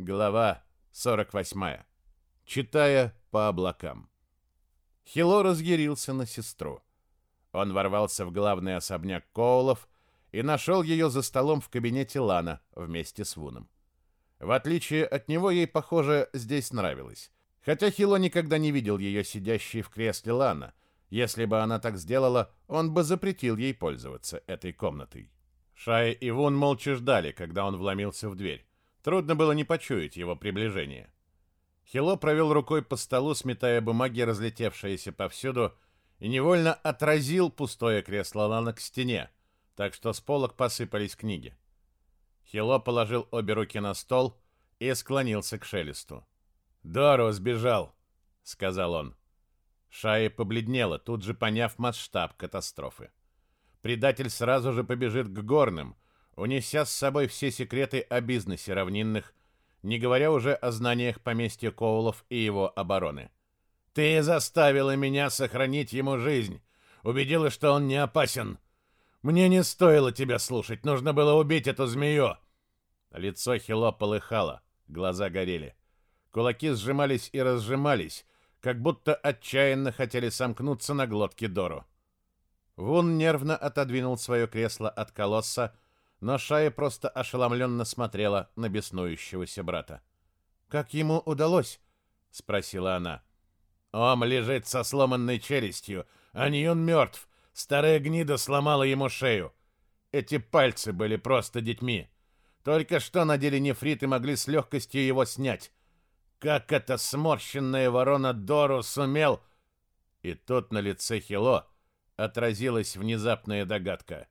Глава 48. Читая по облакам. Хило разъярился на сестру. Он ворвался в главный особняк Коулов и нашел ее за столом в кабинете Лана вместе с Вуном. В отличие от него, ей, похоже, здесь нравилось. Хотя Хило никогда не видел ее сидящей в кресле Лана. Если бы она так сделала, он бы запретил ей пользоваться этой комнатой. Шай и Вун молча ждали, когда он вломился в дверь. Трудно было не почуять его приближение. Хило провел рукой по столу, сметая бумаги, разлетевшиеся повсюду, и невольно отразил пустое кресло Лана к стене, так что с полок посыпались книги. Хило положил обе руки на стол и склонился к Шелесту. «Доро сбежал», — сказал он. Шая побледнела, тут же поняв масштаб катастрофы. Предатель сразу же побежит к горным, унеся с собой все секреты о бизнесе равнинных, не говоря уже о знаниях поместья Коулов и его обороны. «Ты заставила меня сохранить ему жизнь, убедила, что он не опасен. Мне не стоило тебя слушать, нужно было убить эту змею!» Лицо Хило полыхало, глаза горели. Кулаки сжимались и разжимались, как будто отчаянно хотели сомкнуться на глотке Дору. Вун нервно отодвинул свое кресло от колосса, но Шая просто ошеломленно смотрела на беснующегося брата. «Как ему удалось?» — спросила она. «Ом лежит со сломанной челюстью, а не он мертв. Старая гнида сломала ему шею. Эти пальцы были просто детьми. Только что надели нефрит и могли с легкостью его снять. Как эта сморщенная ворона Дору сумел...» И тут на лице Хило отразилась внезапная догадка.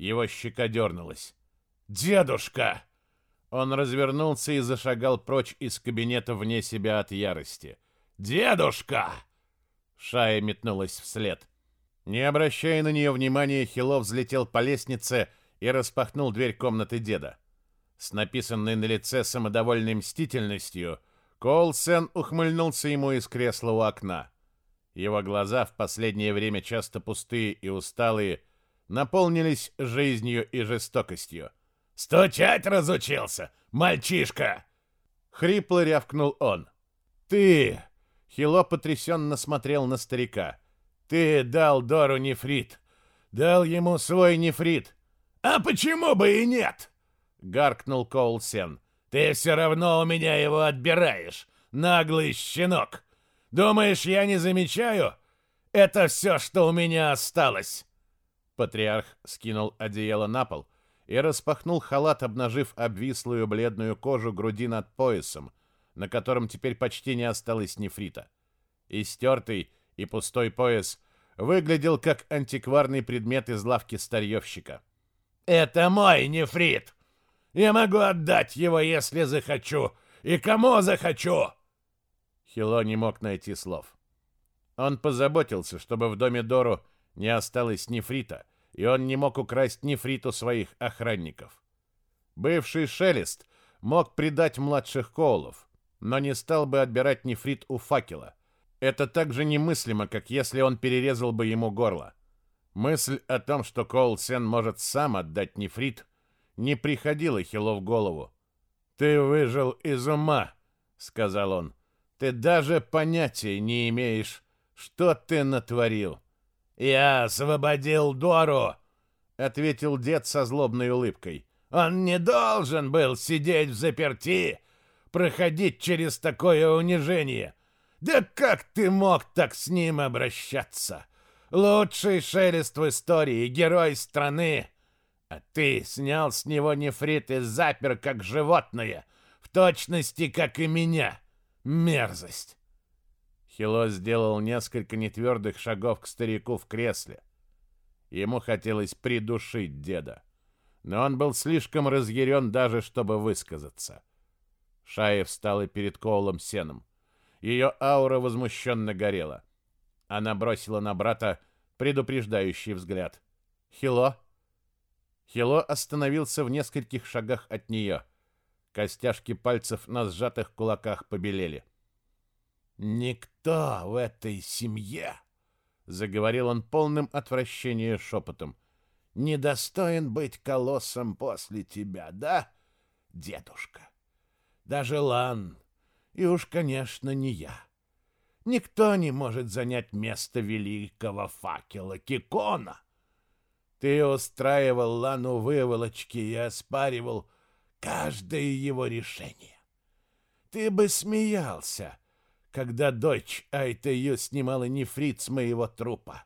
Его щека дернулась. «Дедушка!» Он развернулся и зашагал прочь из кабинета вне себя от ярости. «Дедушка!» Шая метнулась вслед. Не обращая на нее внимания, Хилов взлетел по лестнице и распахнул дверь комнаты деда. С написанной на лице самодовольной мстительностью Коулсен ухмыльнулся ему из кресла у окна. Его глаза, в последнее время часто пустые и усталые, наполнились жизнью и жестокостью. «Стучать разучился, мальчишка!» Хрипло рявкнул он. «Ты!» Хило потрясенно смотрел на старика. «Ты дал Дору нефрит. Дал ему свой нефрит. А почему бы и нет?» Гаркнул Коулсен. «Ты все равно у меня его отбираешь, наглый щенок!» Думаешь, я не замечаю? Это все, что у меня осталось!» Патриарх скинул одеяло на пол и распахнул халат, обнажив обвислую бледную кожу груди над поясом, на котором теперь почти не осталось нефрита. Истертый и пустой пояс выглядел как антикварный предмет из лавки старьевщика. «Это мой нефрит! Я могу отдать его, если захочу, и кому захочу!» Хило не мог найти слов. Он позаботился, чтобы в доме Дору не осталось нефрита, и он не мог украсть нефриту своих охранников. Бывший Шелест мог предать младших Коулов, но не стал бы отбирать нефрит у факела. Это так же немыслимо, как если он перерезал бы ему горло. Мысль о том, что Коул Сен может сам отдать нефрит, не приходила Хило в голову. «Ты выжил из ума», — сказал он. Ты даже понятия не имеешь, что ты натворил. Я освободил Дору, ответил дед со злобной улыбкой. Он не должен был сидеть в заперти, проходить через такое унижение. Да как ты мог так с ним обращаться? Лучший шелест в истории, герой страны. А ты снял с него нефрит и запер как животное, в точности, как и меня. Мерзость!» Хило сделал несколько нетвердых шагов к старику в кресле. Ему хотелось придушить деда, но он был слишком разъярен даже, чтобы высказаться. Шаев встала перед Коулом Сеном. Ее аура возмущенно горела. Она бросила на брата предупреждающий взгляд. «Хило?» Хило остановился в нескольких шагах от нее. Костяшки пальцев на сжатых кулаках побелели. «Никто в этой семье», — заговорил он полным отвращения шепотом, — «недостоин быть колоссом после тебя, да, дедушка? Даже Лан. И уж, конечно, не я. Никто не может занять место великого факела Кикона. Ты устраивал Лану выволочки и оспаривал каждое его решение. Ты бы смеялся, когда дочь Айтаю снимала нефрит с моего трупа.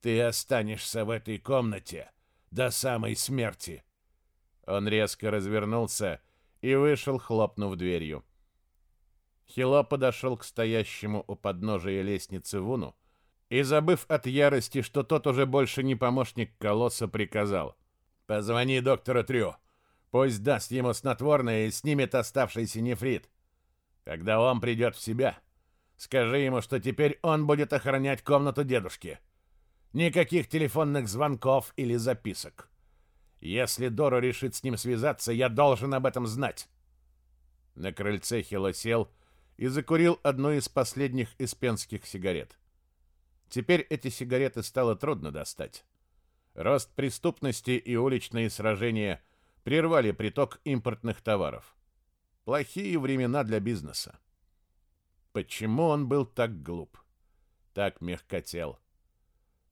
Ты останешься в этой комнате до самой смерти. Он резко развернулся и вышел, хлопнув дверью. Хило подошел к стоящему у подножия лестницы Вуну и, забыв от ярости, что тот уже больше не помощник колосса, приказал. «Позвони доктору Трю. Пусть даст ему снотворное и снимет оставшийся нефрит. Когда он придет в себя, скажи ему, что теперь он будет охранять комнату дедушки. Никаких телефонных звонков или записок. Если Доро решит с ним связаться, я должен об этом знать». На крыльце Хило сел и закурил одну из последних испенских сигарет. Теперь эти сигареты стало трудно достать. Рост преступности и уличные сражения прервали приток импортных товаров. Плохие времена для бизнеса. Почему он был так глуп? Так мягкотел?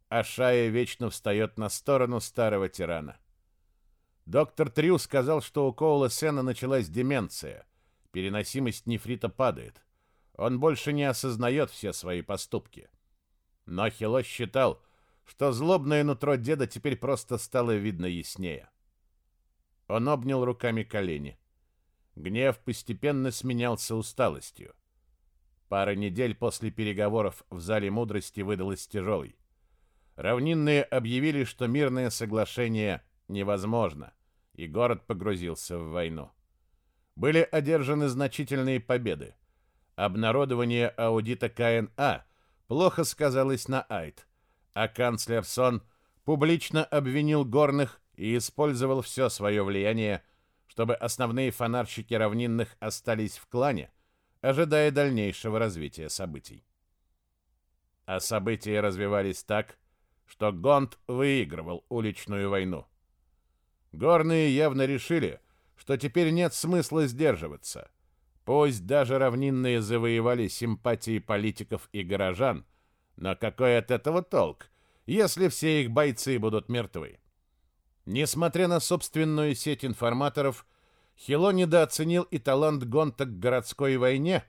А Шая вечно встает на сторону старого тирана. Доктор Трю сказал, что у Коула Сена началась деменция. Переносимость нефрита падает. Он больше не осознает все свои поступки. Но Хило считал, что злобное нутро деда теперь просто стало видно яснее. Он обнял руками колени. Гнев постепенно сменялся усталостью. Пара недель после переговоров в зале мудрости выдалась тяжелой. Равнинные объявили, что мирное соглашение невозможно, и город погрузился в войну. Были одержаны значительные победы. Обнародование аудита КНА плохо сказалось на Айт, а канцлер Сон публично обвинил горных и использовал все свое влияние чтобы основные фонарщики равнинных остались в клане, ожидая дальнейшего развития событий. А события развивались так, что Гонт выигрывал уличную войну. Горные явно решили, что теперь нет смысла сдерживаться. Пусть даже равнинные завоевали симпатии политиков и горожан, но какой от этого толк, если все их бойцы будут мертвы? Несмотря на собственную сеть информаторов, Хило недооценил и талант Гонта к городской войне,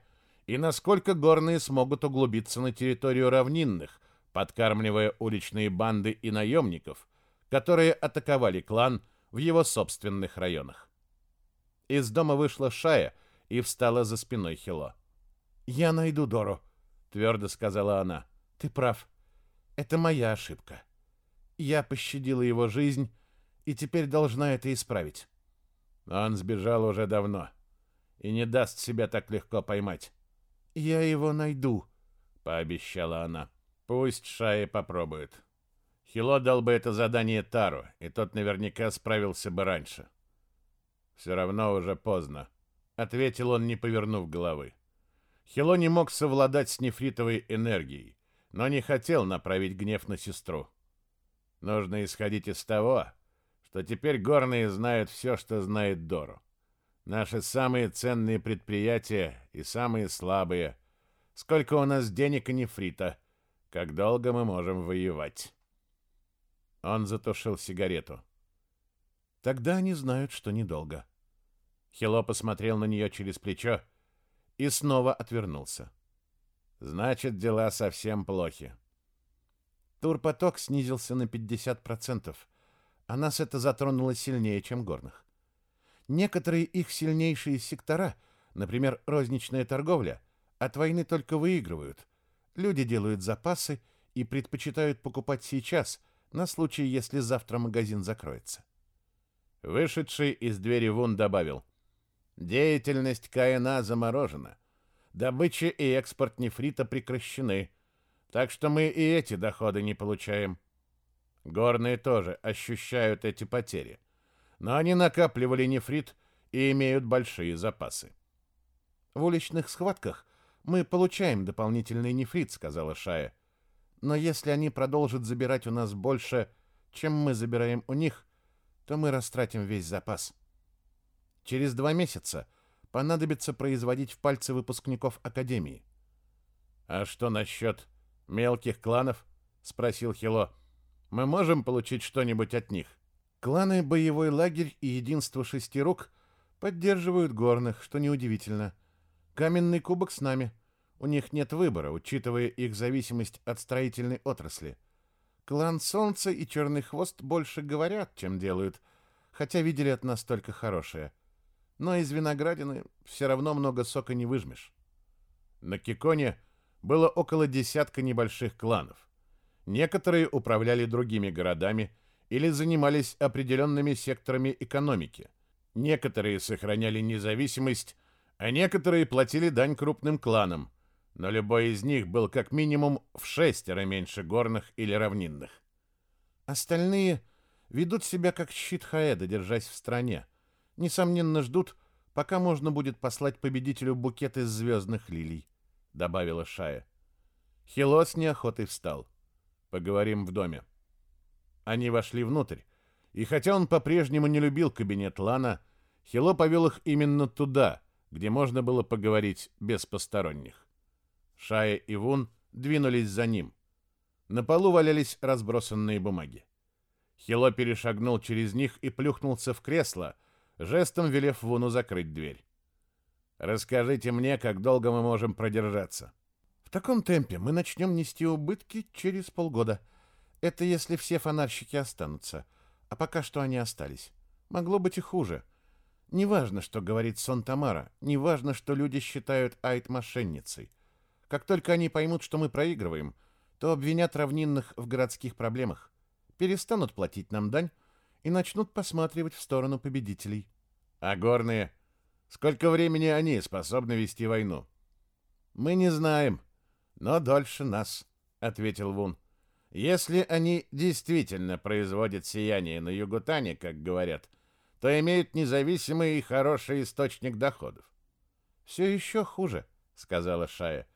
и насколько горные смогут углубиться на территорию равнинных, подкармливая уличные банды и наемников, которые атаковали клан в его собственных районах. Из дома вышла Шая и встала за спиной Хило. «Я найду Дору», — твердо сказала она. «Ты прав. Это моя ошибка. Я пощадила его жизнь, и теперь должна это исправить. Он сбежал уже давно и не даст себя так легко поймать. Я его найду, пообещала она. Пусть Шаи попробует. Хило дал бы это задание Тару, и тот наверняка справился бы раньше. Все равно уже поздно, ответил он, не повернув головы. Хило не мог совладать с нефритовой энергией, но не хотел направить гнев на сестру. Нужно исходить из того, что теперь горные знают все, что знает Дору. Наши самые ценные предприятия и самые слабые. Сколько у нас денег и нефрита. Как долго мы можем воевать. Он затушил сигарету. Тогда они знают, что недолго. Хило посмотрел на нее через плечо и снова отвернулся. Значит, дела совсем плохи. Турпоток снизился на 50% а нас это затронуло сильнее, чем горных. Некоторые их сильнейшие сектора, например, розничная торговля, от войны только выигрывают. Люди делают запасы и предпочитают покупать сейчас, на случай, если завтра магазин закроется. Вышедший из двери Вун добавил. Деятельность КНА заморожена. Добыча и экспорт нефрита прекращены. Так что мы и эти доходы не получаем. Горные тоже ощущают эти потери, но они накапливали нефрит и имеют большие запасы. В уличных схватках мы получаем дополнительный нефрит, сказала Шая. Но если они продолжат забирать у нас больше, чем мы забираем у них, то мы растратим весь запас. Через два месяца понадобится производить в пальцы выпускников Академии. «А что насчет мелких кланов?» — спросил Хило. «Мы можем получить что-нибудь от них?» Кланы «Боевой лагерь» и «Единство шести рук» поддерживают горных, что неудивительно. Каменный кубок с нами. У них нет выбора, учитывая их зависимость от строительной отрасли. Клан Солнца и Черный Хвост больше говорят, чем делают, хотя видели от нас только хорошее. Но из виноградины все равно много сока не выжмешь. На Киконе было около десятка небольших кланов. Некоторые управляли другими городами или занимались определенными секторами экономики. Некоторые сохраняли независимость, а некоторые платили дань крупным кланам, но любой из них был как минимум в шестеро меньше горных или равнинных. Остальные ведут себя как щит Хаэда, держась в стране. Несомненно, ждут, пока можно будет послать победителю букет из звездных лилий, — добавила Шая. Хилос неохотой встал. Поговорим в доме. Они вошли внутрь, и хотя он по-прежнему не любил кабинет Лана, Хило повел их именно туда, где можно было поговорить без посторонних. Шая и Вун двинулись за ним. На полу валялись разбросанные бумаги. Хило перешагнул через них и плюхнулся в кресло, жестом велев Вуну закрыть дверь. «Расскажите мне, как долго мы можем продержаться». «В таком темпе мы начнем нести убытки через полгода», это если все фонарщики останутся. А пока что они остались. Могло быть и хуже. Неважно, что говорит Сон Тамара. Неважно, что люди считают Айт мошенницей. Как только они поймут, что мы проигрываем, то обвинят равнинных в городских проблемах. Перестанут платить нам дань и начнут посматривать в сторону победителей. А горные? Сколько времени они способны вести войну? Мы не знаем, но дольше нас, — ответил Вун. Если они действительно производят сияние на Югутане, как говорят, то имеют независимый и хороший источник доходов. «Все еще хуже», — сказала Шая.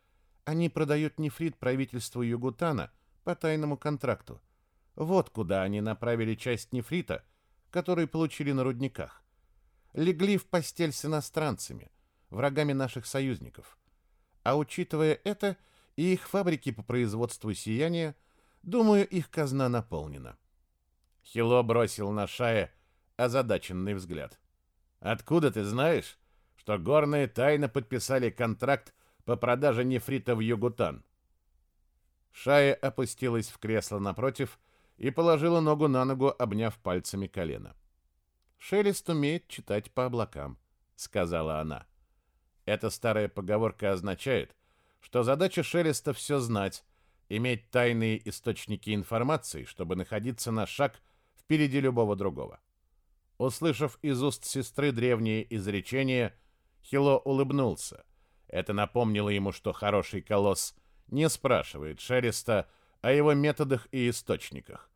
«Они продают нефрит правительству Югутана по тайному контракту. Вот куда они направили часть нефрита, который получили на рудниках. Легли в постель с иностранцами, врагами наших союзников. А учитывая это, и их фабрики по производству сияния — Думаю, их казна наполнена. Хило бросил на Шая озадаченный взгляд. Откуда ты знаешь, что горные тайно подписали контракт по продаже нефрита в Югутан? Шая опустилась в кресло напротив и положила ногу на ногу, обняв пальцами колено. «Шелест умеет читать по облакам», — сказала она. Эта старая поговорка означает, что задача Шелеста все знать, иметь тайные источники информации, чтобы находиться на шаг впереди любого другого. Услышав из уст сестры древние изречения, Хило улыбнулся. Это напомнило ему, что хороший колосс не спрашивает Шереста о его методах и источниках.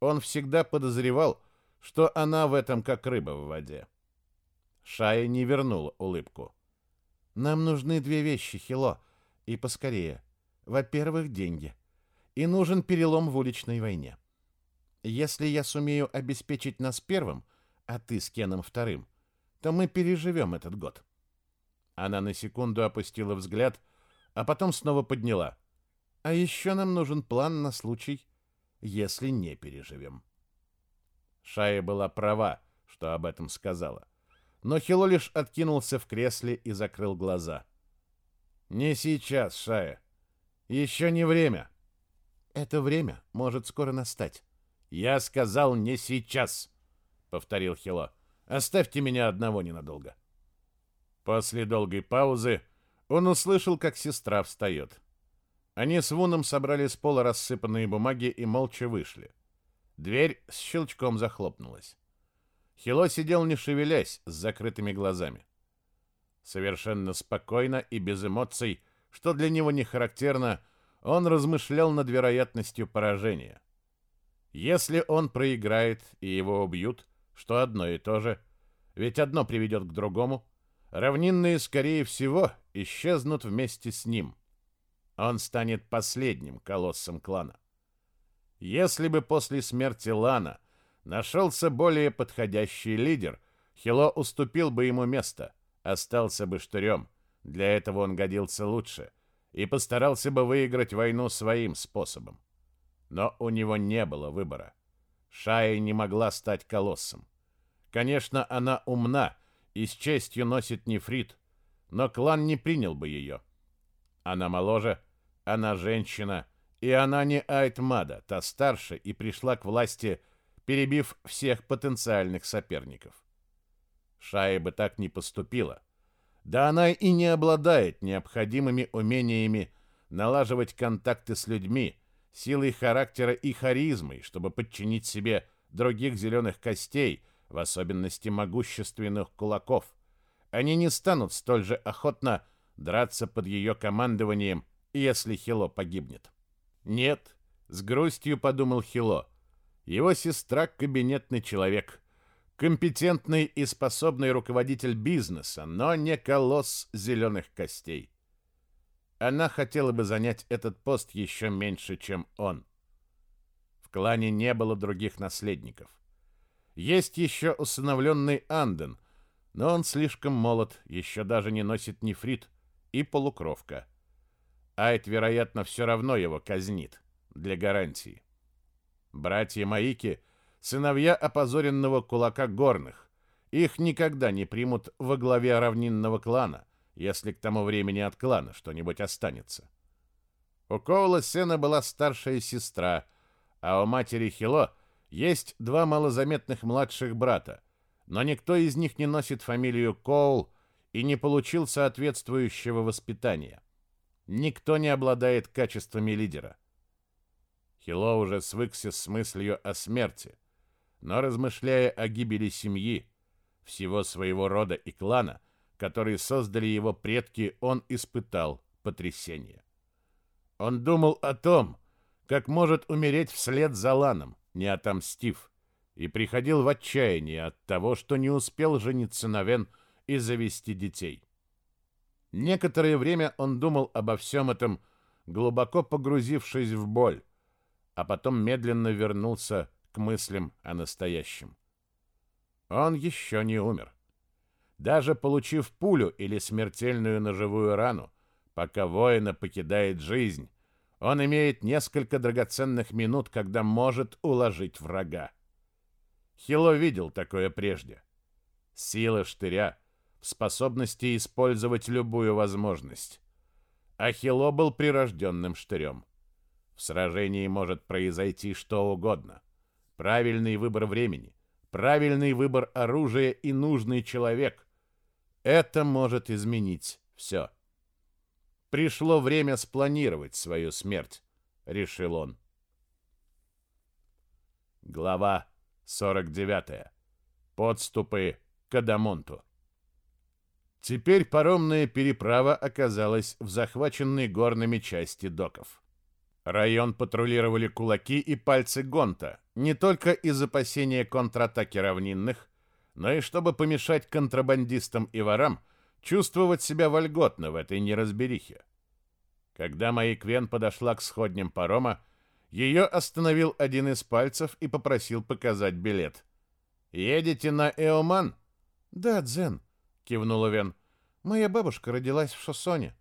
Он всегда подозревал, что она в этом как рыба в воде. Шая не вернула улыбку. «Нам нужны две вещи, Хило, и поскорее. Во-первых, деньги. И нужен перелом в уличной войне. Если я сумею обеспечить нас первым, а ты с Кеном вторым, то мы переживем этот год. Она на секунду опустила взгляд, а потом снова подняла. А еще нам нужен план на случай, если не переживем. Шая была права, что об этом сказала. Но Хило лишь откинулся в кресле и закрыл глаза. «Не сейчас, Шая. Еще не время. Это время может скоро настать. Я сказал не сейчас, повторил Хило. Оставьте меня одного ненадолго. После долгой паузы он услышал, как сестра встает. Они с Вуном собрали с пола рассыпанные бумаги и молча вышли. Дверь с щелчком захлопнулась. Хило сидел не шевелясь, с закрытыми глазами. Совершенно спокойно и без эмоций что для него не характерно, он размышлял над вероятностью поражения. Если он проиграет и его убьют, что одно и то же, ведь одно приведет к другому, равнинные, скорее всего, исчезнут вместе с ним. Он станет последним колоссом клана. Если бы после смерти Лана нашелся более подходящий лидер, Хило уступил бы ему место, остался бы штырем. Для этого он годился лучше и постарался бы выиграть войну своим способом. Но у него не было выбора. Шая не могла стать колоссом. Конечно, она умна и с честью носит нефрит, но клан не принял бы ее. Она моложе, она женщина, и она не Айтмада, та старше и пришла к власти, перебив всех потенциальных соперников. Шая бы так не поступила. Да она и не обладает необходимыми умениями налаживать контакты с людьми, силой характера и харизмой, чтобы подчинить себе других зеленых костей, в особенности могущественных кулаков. Они не станут столь же охотно драться под ее командованием, если Хило погибнет. Нет, с грустью подумал Хило. Его сестра — кабинетный человек, компетентный и способный руководитель бизнеса, но не колосс зеленых костей. Она хотела бы занять этот пост еще меньше, чем он. В клане не было других наследников. Есть еще усыновленный Анден, но он слишком молод, еще даже не носит нефрит и полукровка. Айт, вероятно, все равно его казнит, для гарантии. Братья Маики — сыновья опозоренного кулака горных. Их никогда не примут во главе равнинного клана — если к тому времени от клана что-нибудь останется. У Коула Сена была старшая сестра, а у матери Хило есть два малозаметных младших брата, но никто из них не носит фамилию Коул и не получил соответствующего воспитания. Никто не обладает качествами лидера. Хило уже свыкся с мыслью о смерти, но размышляя о гибели семьи, всего своего рода и клана, который создали его предки, он испытал потрясение. Он думал о том, как может умереть вслед за Ланом, не отомстив, и приходил в отчаяние от того, что не успел жениться на Вен и завести детей. Некоторое время он думал обо всем этом, глубоко погрузившись в боль, а потом медленно вернулся мыслям о настоящем. Он еще не умер. Даже получив пулю или смертельную ножевую рану, пока воина покидает жизнь, он имеет несколько драгоценных минут, когда может уложить врага. Хило видел такое прежде. Сила штыря в способности использовать любую возможность. А Хило был прирожденным штырем. В сражении может произойти что угодно. Правильный выбор времени, правильный выбор оружия и нужный человек, это может изменить все. Пришло время спланировать свою смерть, решил он. Глава 49. Подступы к Адамонту. Теперь паромная переправа оказалась в захваченной горными части доков. Район патрулировали кулаки и пальцы Гонта, не только из опасения контратаки равнинных, но и чтобы помешать контрабандистам и ворам чувствовать себя вольготно в этой неразберихе. Когда Маиквен подошла к сходням парома, ее остановил один из пальцев и попросил показать билет. «Едете на Эоман?» «Да, Дзен», — кивнула Вен. «Моя бабушка родилась в Шоссоне».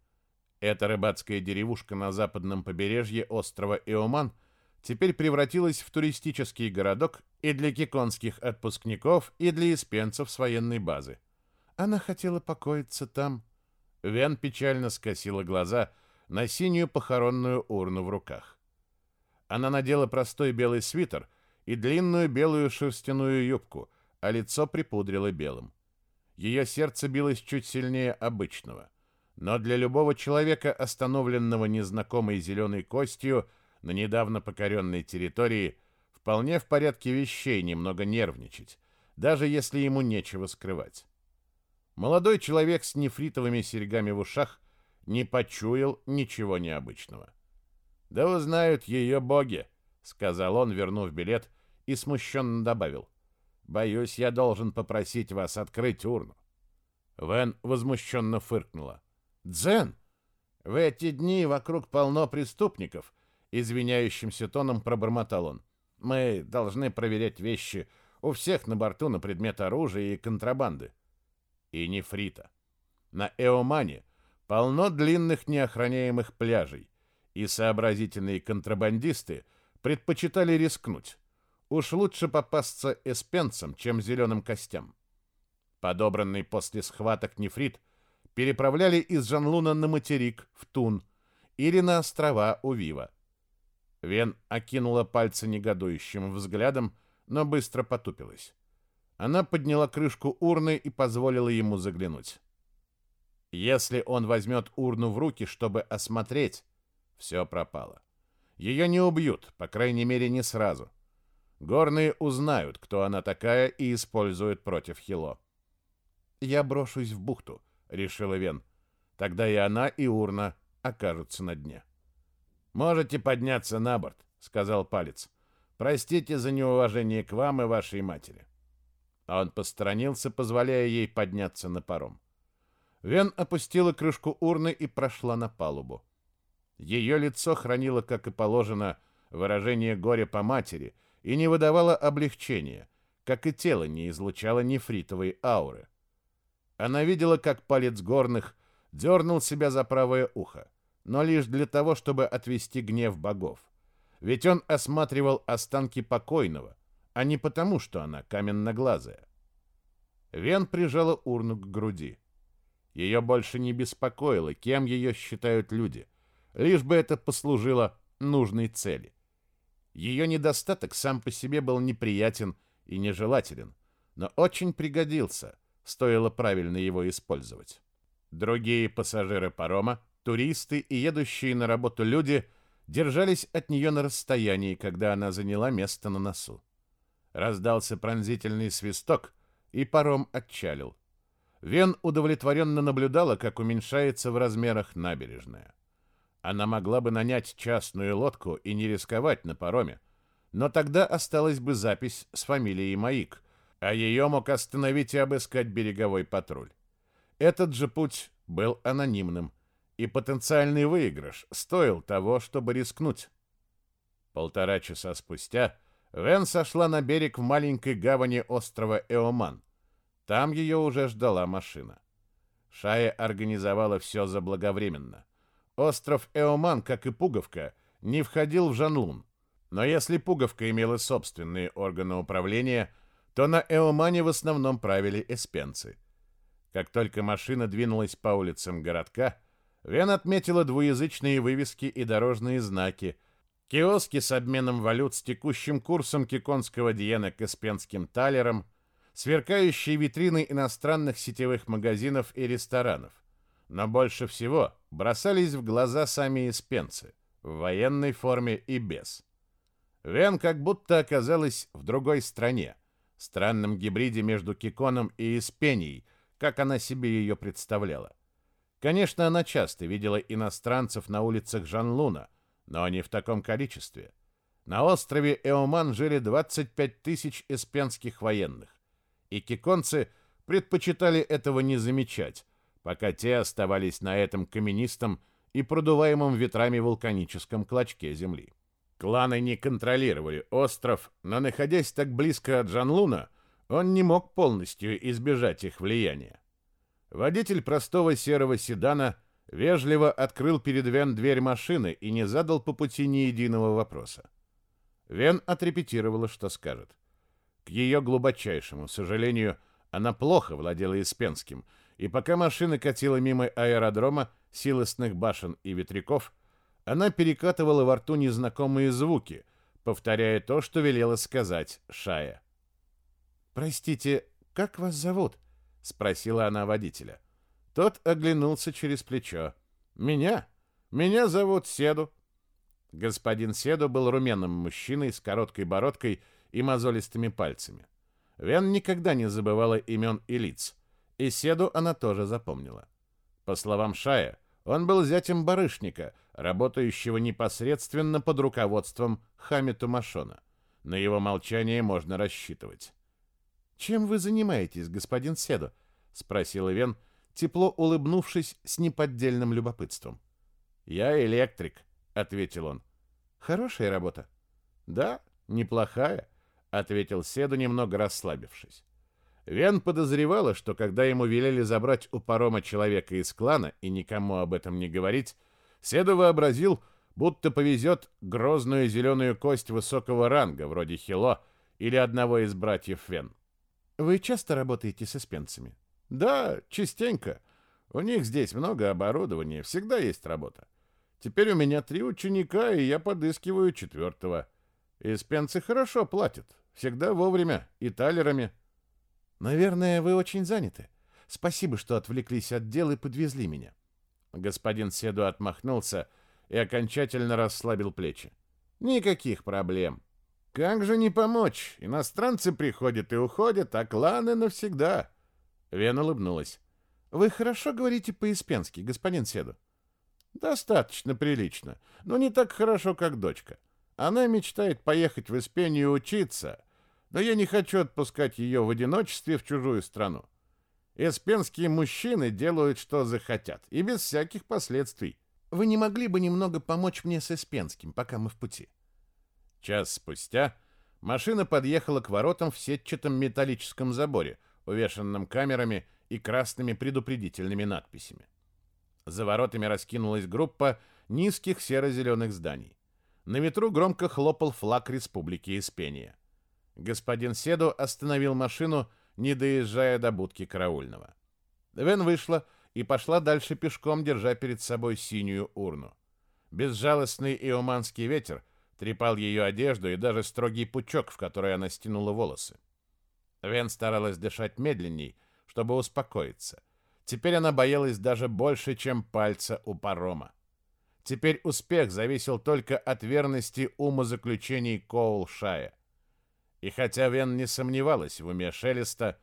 Эта рыбацкая деревушка на западном побережье острова Эоман — теперь превратилась в туристический городок и для киконских отпускников, и для испенцев с военной базы. Она хотела покоиться там. Вен печально скосила глаза на синюю похоронную урну в руках. Она надела простой белый свитер и длинную белую шерстяную юбку, а лицо припудрило белым. Ее сердце билось чуть сильнее обычного. Но для любого человека, остановленного незнакомой зеленой костью, на недавно покоренной территории вполне в порядке вещей немного нервничать, даже если ему нечего скрывать. Молодой человек с нефритовыми серьгами в ушах не почуял ничего необычного. «Да узнают ее боги», — сказал он, вернув билет, и смущенно добавил. «Боюсь, я должен попросить вас открыть урну». Вен возмущенно фыркнула. «Дзен, в эти дни вокруг полно преступников, Извиняющимся тоном пробормотал он. Мы должны проверять вещи у всех на борту на предмет оружия и контрабанды. И нефрита. На Эомане полно длинных неохраняемых пляжей, и сообразительные контрабандисты предпочитали рискнуть. Уж лучше попасться эспенцам, чем зеленым костям. Подобранный после схваток нефрит переправляли из Жанлуна на материк, в Тун, или на острова у Вива. Вен окинула пальцы негодующим взглядом, но быстро потупилась. Она подняла крышку урны и позволила ему заглянуть. Если он возьмет урну в руки, чтобы осмотреть, все пропало. Ее не убьют, по крайней мере, не сразу. Горные узнают, кто она такая, и используют против Хило. «Я брошусь в бухту», — решила Вен. «Тогда и она, и урна окажутся на дне». «Можете подняться на борт», — сказал Палец. «Простите за неуважение к вам и вашей матери». А он посторонился, позволяя ей подняться на паром. Вен опустила крышку урны и прошла на палубу. Ее лицо хранило, как и положено, выражение горя по матери и не выдавало облегчения, как и тело не излучало нефритовой ауры. Она видела, как палец горных дернул себя за правое ухо, но лишь для того, чтобы отвести гнев богов. Ведь он осматривал останки покойного, а не потому, что она каменноглазая. Вен прижала урну к груди. Ее больше не беспокоило, кем ее считают люди, лишь бы это послужило нужной цели. Ее недостаток сам по себе был неприятен и нежелателен, но очень пригодился, стоило правильно его использовать. Другие пассажиры парома, туристы и едущие на работу люди держались от нее на расстоянии, когда она заняла место на носу. Раздался пронзительный свисток, и паром отчалил. Вен удовлетворенно наблюдала, как уменьшается в размерах набережная. Она могла бы нанять частную лодку и не рисковать на пароме, но тогда осталась бы запись с фамилией Маик, а ее мог остановить и обыскать береговой патруль. Этот же путь был анонимным, и потенциальный выигрыш стоил того, чтобы рискнуть. Полтора часа спустя Вен сошла на берег в маленькой гавани острова Эоман. Там ее уже ждала машина. Шая организовала все заблаговременно. Остров Эоман, как и Пуговка, не входил в Жанлун. Но если Пуговка имела собственные органы управления, то на Эомане в основном правили эспенцы. Как только машина двинулась по улицам городка, Вен отметила двуязычные вывески и дорожные знаки, киоски с обменом валют с текущим курсом киконского диена к эспенским талерам, сверкающие витрины иностранных сетевых магазинов и ресторанов. Но больше всего бросались в глаза сами испенцы, в военной форме и без. Вен как будто оказалась в другой стране, странном гибриде между Киконом и Испенией, как она себе ее представляла. Конечно, она часто видела иностранцев на улицах Жанлуна, но не в таком количестве. На острове Эоман жили 25 тысяч эспенских военных, и киконцы предпочитали этого не замечать, пока те оставались на этом каменистом и продуваемом ветрами вулканическом клочке земли. Кланы не контролировали остров, но, находясь так близко от Жанлуна, он не мог полностью избежать их влияния. Водитель простого серого седана вежливо открыл перед Вен дверь машины и не задал по пути ни единого вопроса. Вен отрепетировала, что скажет. К ее глубочайшему сожалению, она плохо владела испенским — и пока машина катила мимо аэродрома, силосных башен и ветряков, она перекатывала во рту незнакомые звуки, повторяя то, что велела сказать Шая. «Простите, как вас зовут?» — спросила она водителя. Тот оглянулся через плечо. «Меня? Меня зовут Седу». Господин Седу был румяным мужчиной с короткой бородкой и мозолистыми пальцами. Вен никогда не забывала имен и лиц — и Седу она тоже запомнила. По словам Шая, он был зятем барышника, работающего непосредственно под руководством Хамиту Машона. На его молчание можно рассчитывать. «Чем вы занимаетесь, господин Седу?» — спросил Ивен, тепло улыбнувшись с неподдельным любопытством. «Я электрик», — ответил он. «Хорошая работа?» «Да, неплохая», — ответил Седу, немного расслабившись. Вен подозревала, что когда ему велели забрать у парома человека из клана и никому об этом не говорить, Седу вообразил, будто повезет грозную зеленую кость высокого ранга, вроде Хило или одного из братьев Вен. «Вы часто работаете с эспенцами?» «Да, частенько. У них здесь много оборудования, всегда есть работа. Теперь у меня три ученика, и я подыскиваю четвертого. Эспенцы хорошо платят, всегда вовремя и талерами». «Наверное, вы очень заняты. Спасибо, что отвлеклись от дел и подвезли меня». Господин Седу отмахнулся и окончательно расслабил плечи. «Никаких проблем. Как же не помочь? Иностранцы приходят и уходят, а кланы навсегда». Вен улыбнулась. «Вы хорошо говорите по-испенски, господин Седу?» «Достаточно прилично, но не так хорошо, как дочка. Она мечтает поехать в Испению учиться, но я не хочу отпускать ее в одиночестве в чужую страну. Эспенские мужчины делают, что захотят, и без всяких последствий. Вы не могли бы немного помочь мне с Эспенским, пока мы в пути?» Час спустя машина подъехала к воротам в сетчатом металлическом заборе, увешанном камерами и красными предупредительными надписями. За воротами раскинулась группа низких серо-зеленых зданий. На ветру громко хлопал флаг Республики Испения. Господин Седу остановил машину, не доезжая до будки караульного. Вен вышла и пошла дальше пешком, держа перед собой синюю урну. Безжалостный иоманский ветер трепал ее одежду и даже строгий пучок, в который она стянула волосы. Вен старалась дышать медленней, чтобы успокоиться. Теперь она боялась даже больше, чем пальца у парома. Теперь успех зависел только от верности умозаключений Коул Шая. И хотя Вен не сомневалась в уме Шелеста,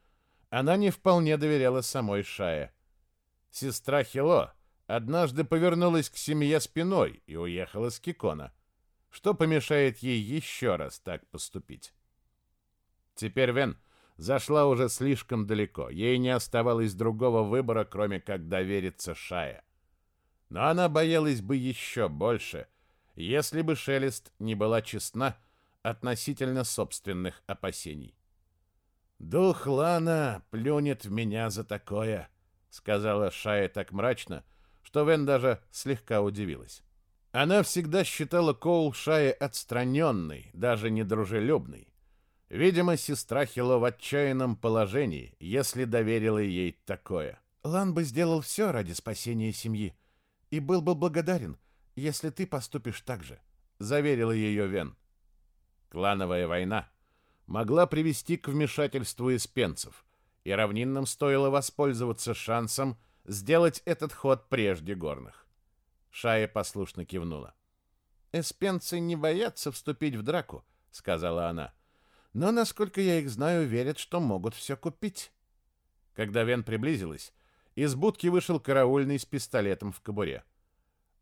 она не вполне доверяла самой Шае. Сестра Хило однажды повернулась к семье спиной и уехала с Кикона. Что помешает ей еще раз так поступить? Теперь Вен зашла уже слишком далеко. Ей не оставалось другого выбора, кроме как довериться Шае. Но она боялась бы еще больше, если бы Шелест не была честна, относительно собственных опасений. «Дух Лана плюнет в меня за такое», — сказала Шая так мрачно, что Вен даже слегка удивилась. Она всегда считала Коул Шая отстраненной, даже недружелюбной. Видимо, сестра Хило в отчаянном положении, если доверила ей такое. «Лан бы сделал все ради спасения семьи и был бы благодарен, если ты поступишь так же», — заверила ее Вен. Клановая война могла привести к вмешательству испенцев, и равнинным стоило воспользоваться шансом сделать этот ход прежде горных. Шая послушно кивнула. «Эспенцы не боятся вступить в драку», — сказала она. «Но, насколько я их знаю, верят, что могут все купить». Когда Вен приблизилась, из будки вышел караульный с пистолетом в кобуре.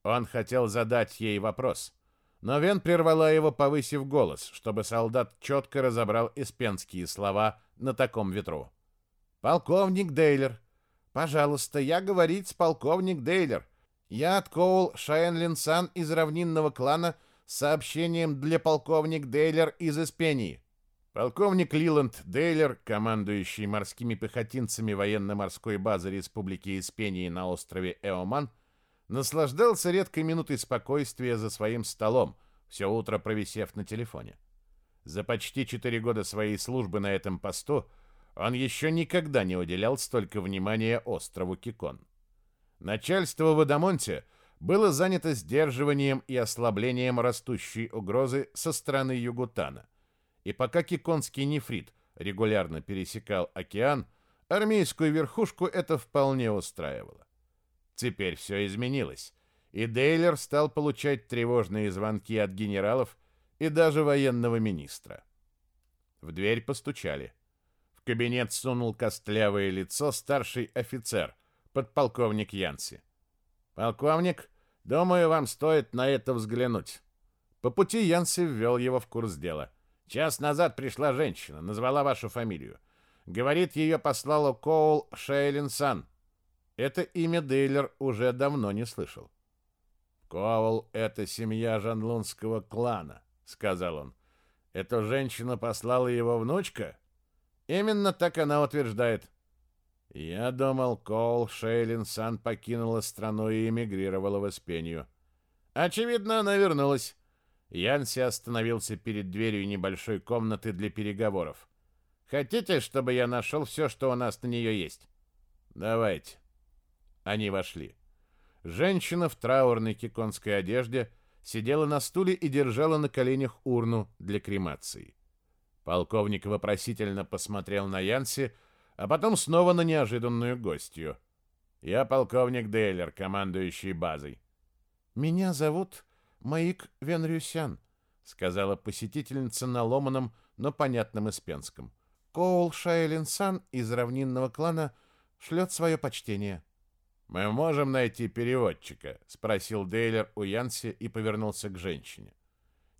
Он хотел задать ей вопрос, но Вен прервала его, повысив голос, чтобы солдат четко разобрал испенские слова на таком ветру. «Полковник Дейлер! Пожалуйста, я говорить с полковник Дейлер. Я от Коул Шаен Линсан из равнинного клана с сообщением для полковник Дейлер из Испении». Полковник Лиланд Дейлер, командующий морскими пехотинцами военно-морской базы Республики Испении на острове Эоман, наслаждался редкой минутой спокойствия за своим столом, все утро провисев на телефоне. За почти четыре года своей службы на этом посту он еще никогда не уделял столько внимания острову Кикон. Начальство в Адамонте было занято сдерживанием и ослаблением растущей угрозы со стороны Югутана. И пока киконский нефрит регулярно пересекал океан, армейскую верхушку это вполне устраивало. Теперь все изменилось, и Дейлер стал получать тревожные звонки от генералов и даже военного министра. В дверь постучали. В кабинет сунул костлявое лицо старший офицер, подполковник Янси. «Полковник, думаю, вам стоит на это взглянуть». По пути Янси ввел его в курс дела. «Час назад пришла женщина, назвала вашу фамилию. Говорит, ее послала Коул Шейлин Сан. Это имя Дейлер уже давно не слышал. «Коул — это семья жанлунского клана», — сказал он. «Эта женщина послала его внучка?» Именно так она утверждает. Я думал, Кол Шейлин Сан покинула страну и эмигрировала в Испению. Очевидно, она вернулась. Янси остановился перед дверью небольшой комнаты для переговоров. Хотите, чтобы я нашел все, что у нас на нее есть? Давайте. Они вошли. Женщина в траурной киконской одежде сидела на стуле и держала на коленях урну для кремации. Полковник вопросительно посмотрел на Янси, а потом снова на неожиданную гостью. «Я полковник Дейлер, командующий базой». «Меня зовут Маик Венрюсян», — сказала посетительница на ломаном, но понятном испенском. «Коул Шайлин-сан из равнинного клана шлет свое почтение». «Мы можем найти переводчика?» — спросил Дейлер у Янси и повернулся к женщине.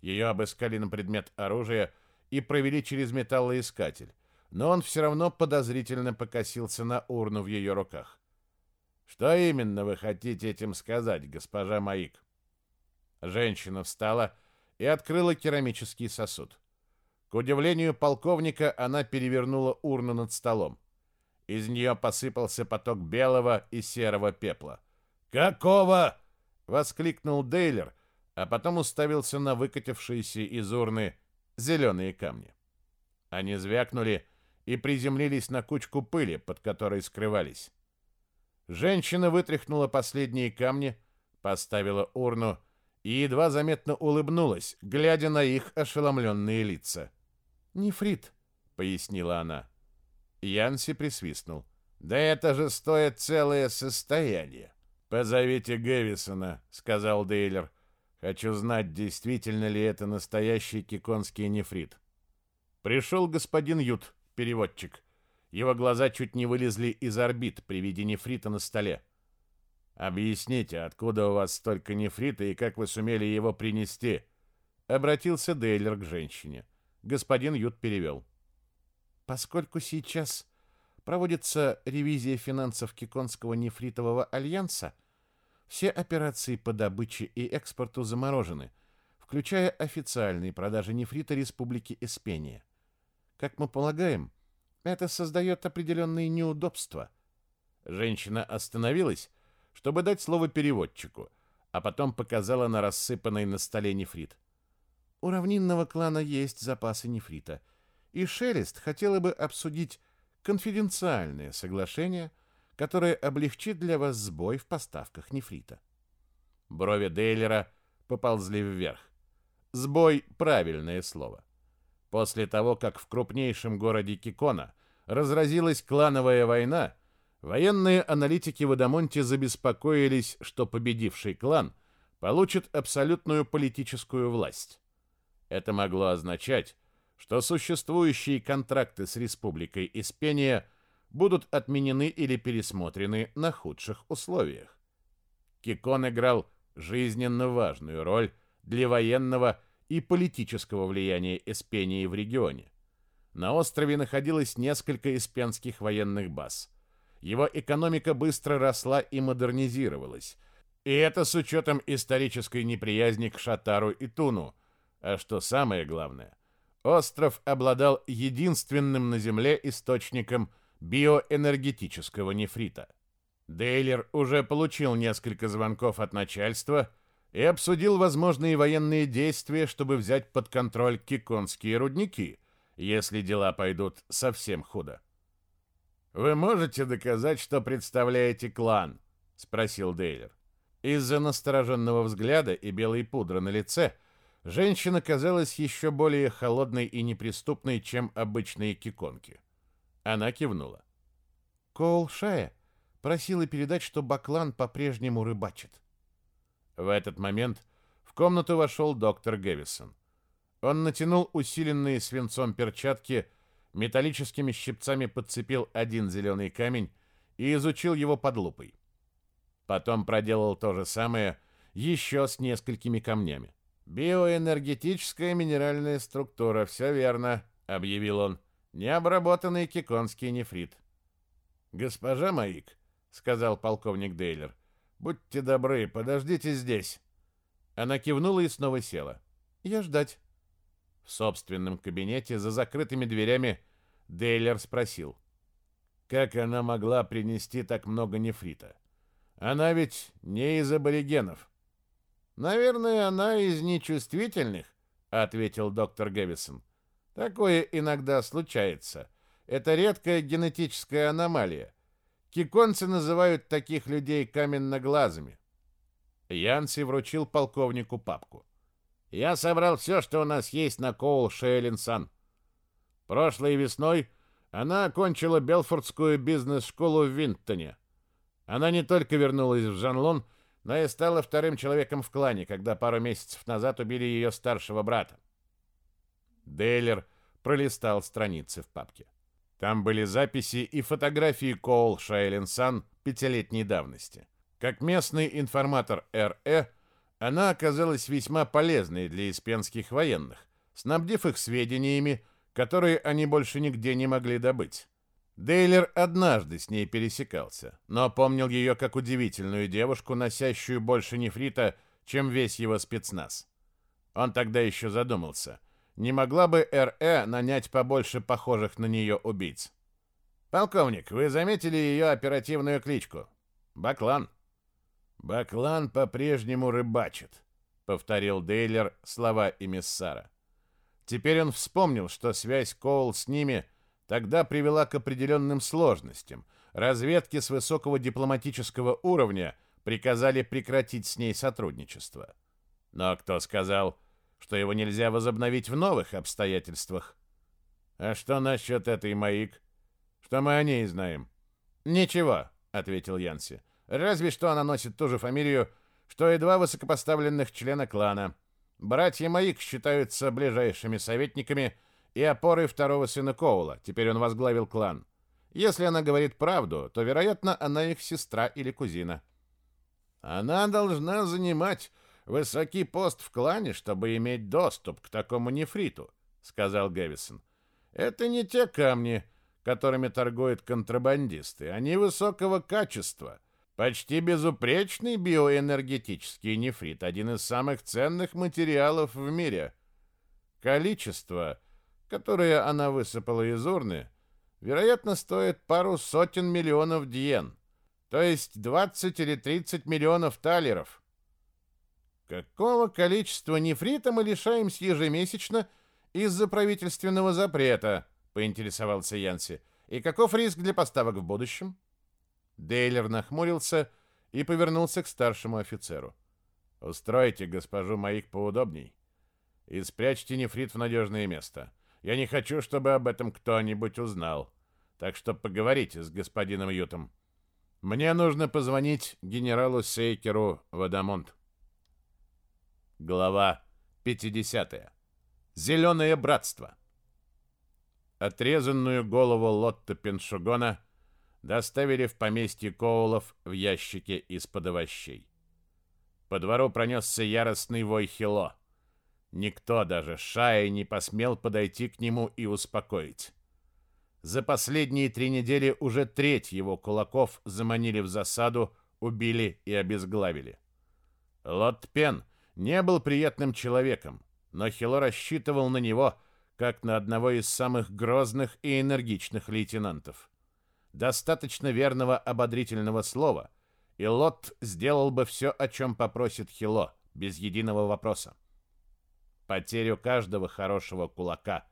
Ее обыскали на предмет оружия и провели через металлоискатель но он все равно подозрительно покосился на урну в ее руках. «Что именно вы хотите этим сказать, госпожа Маик?» Женщина встала и открыла керамический сосуд. К удивлению полковника, она перевернула урну над столом. Из нее посыпался поток белого и серого пепла. «Какого?» — воскликнул Дейлер, а потом уставился на выкатившиеся из урны зеленые камни. Они звякнули, и приземлились на кучку пыли, под которой скрывались. Женщина вытряхнула последние камни, поставила урну и едва заметно улыбнулась, глядя на их ошеломленные лица. «Нефрит», — пояснила она. Янси присвистнул. «Да это же стоит целое состояние!» «Позовите Гэвисона», — сказал Дейлер. «Хочу знать, действительно ли это настоящий киконский нефрит». Пришел господин Ют, переводчик. Его глаза чуть не вылезли из орбит при виде нефрита на столе. «Объясните, откуда у вас столько нефрита и как вы сумели его принести?» Обратился Дейлер к женщине. Господин Ют перевел. «Поскольку сейчас проводится ревизия финансов Киконского нефритового альянса, все операции по добыче и экспорту заморожены, включая официальные продажи нефрита Республики Испения. Как мы полагаем, это создает определенные неудобства. Женщина остановилась, чтобы дать слово переводчику, а потом показала на рассыпанный на столе нефрит. У равнинного клана есть запасы нефрита, и Шелест хотела бы обсудить конфиденциальное соглашение, которое облегчит для вас сбой в поставках нефрита. Брови Дейлера поползли вверх. Сбой — правильное слово. После того, как в крупнейшем городе Кикона разразилась клановая война, военные аналитики в Адамонте забеспокоились, что победивший клан получит абсолютную политическую власть. Это могло означать, что существующие контракты с Республикой Испения будут отменены или пересмотрены на худших условиях. Кикон играл жизненно важную роль для военного и политического влияния Эспении в регионе. На острове находилось несколько испенских военных баз. Его экономика быстро росла и модернизировалась. И это с учетом исторической неприязни к Шатару и Туну. А что самое главное, остров обладал единственным на Земле источником биоэнергетического нефрита. Дейлер уже получил несколько звонков от начальства – и обсудил возможные военные действия, чтобы взять под контроль киконские рудники, если дела пойдут совсем худо. «Вы можете доказать, что представляете клан?» — спросил Дейлер. Из-за настороженного взгляда и белой пудры на лице женщина казалась еще более холодной и неприступной, чем обычные киконки. Она кивнула. Коул Шая просила передать, что Баклан по-прежнему рыбачит. В этот момент в комнату вошел доктор Гэвисон. Он натянул усиленные свинцом перчатки, металлическими щипцами подцепил один зеленый камень и изучил его под лупой. Потом проделал то же самое еще с несколькими камнями. «Биоэнергетическая минеральная структура, все верно», — объявил он. «Необработанный киконский нефрит». «Госпожа Маик», — сказал полковник Дейлер, Будьте добры, подождите здесь. Она кивнула и снова села. Я ждать. В собственном кабинете за закрытыми дверями Дейлер спросил. Как она могла принести так много нефрита? Она ведь не из аборигенов. Наверное, она из нечувствительных, ответил доктор Гэвисон. Такое иногда случается. Это редкая генетическая аномалия. Киконцы называют таких людей каменноглазыми. Янси вручил полковнику папку. Я собрал все, что у нас есть на Коул Шейлинсан. Прошлой весной она окончила Белфордскую бизнес-школу в Винтоне. Она не только вернулась в Жанлон, но и стала вторым человеком в клане, когда пару месяцев назад убили ее старшего брата. Дейлер пролистал страницы в папке. Там были записи и фотографии Коул Шайлен пятилетней давности. Как местный информатор РЭ, она оказалась весьма полезной для испенских военных, снабдив их сведениями, которые они больше нигде не могли добыть. Дейлер однажды с ней пересекался, но помнил ее как удивительную девушку, носящую больше нефрита, чем весь его спецназ. Он тогда еще задумался – не могла бы РЭ нанять побольше похожих на нее убийц? Полковник, вы заметили ее оперативную кличку? Баклан. Баклан по-прежнему рыбачит, повторил Дейлер слова эмиссара. Теперь он вспомнил, что связь Коул с ними тогда привела к определенным сложностям. Разведки с высокого дипломатического уровня приказали прекратить с ней сотрудничество. Но кто сказал, что его нельзя возобновить в новых обстоятельствах. А что насчет этой Маик? Что мы о ней знаем? Ничего, ответил Янси. Разве что она носит ту же фамилию, что и два высокопоставленных члена клана. Братья Маик считаются ближайшими советниками и опорой второго сына Коула. Теперь он возглавил клан. Если она говорит правду, то, вероятно, она их сестра или кузина. Она должна занимать высокий пост в клане, чтобы иметь доступ к такому нефриту», — сказал Гэвисон. «Это не те камни, которыми торгуют контрабандисты. Они высокого качества. Почти безупречный биоэнергетический нефрит, один из самых ценных материалов в мире. Количество, которое она высыпала из урны, вероятно, стоит пару сотен миллионов диен, то есть 20 или 30 миллионов талеров. Какого количества нефрита мы лишаемся ежемесячно из-за правительственного запрета? поинтересовался Янси. И каков риск для поставок в будущем? Дейлер нахмурился и повернулся к старшему офицеру. Устройте госпожу моих поудобней и спрячьте нефрит в надежное место. Я не хочу, чтобы об этом кто-нибудь узнал. Так что поговорите с господином Ютом. Мне нужно позвонить генералу Сейкеру в Адамонт. Глава 50. Зеленое братство. Отрезанную голову Лотта Пеншугона доставили в поместье Коулов в ящике из-под овощей. По двору пронесся яростный вой Хило. Никто, даже Шая, не посмел подойти к нему и успокоить. За последние три недели уже треть его кулаков заманили в засаду, убили и обезглавили. Лот Пен — не был приятным человеком, но Хило рассчитывал на него, как на одного из самых грозных и энергичных лейтенантов. Достаточно верного ободрительного слова, и Лот сделал бы все, о чем попросит Хило, без единого вопроса. Потерю каждого хорошего кулака.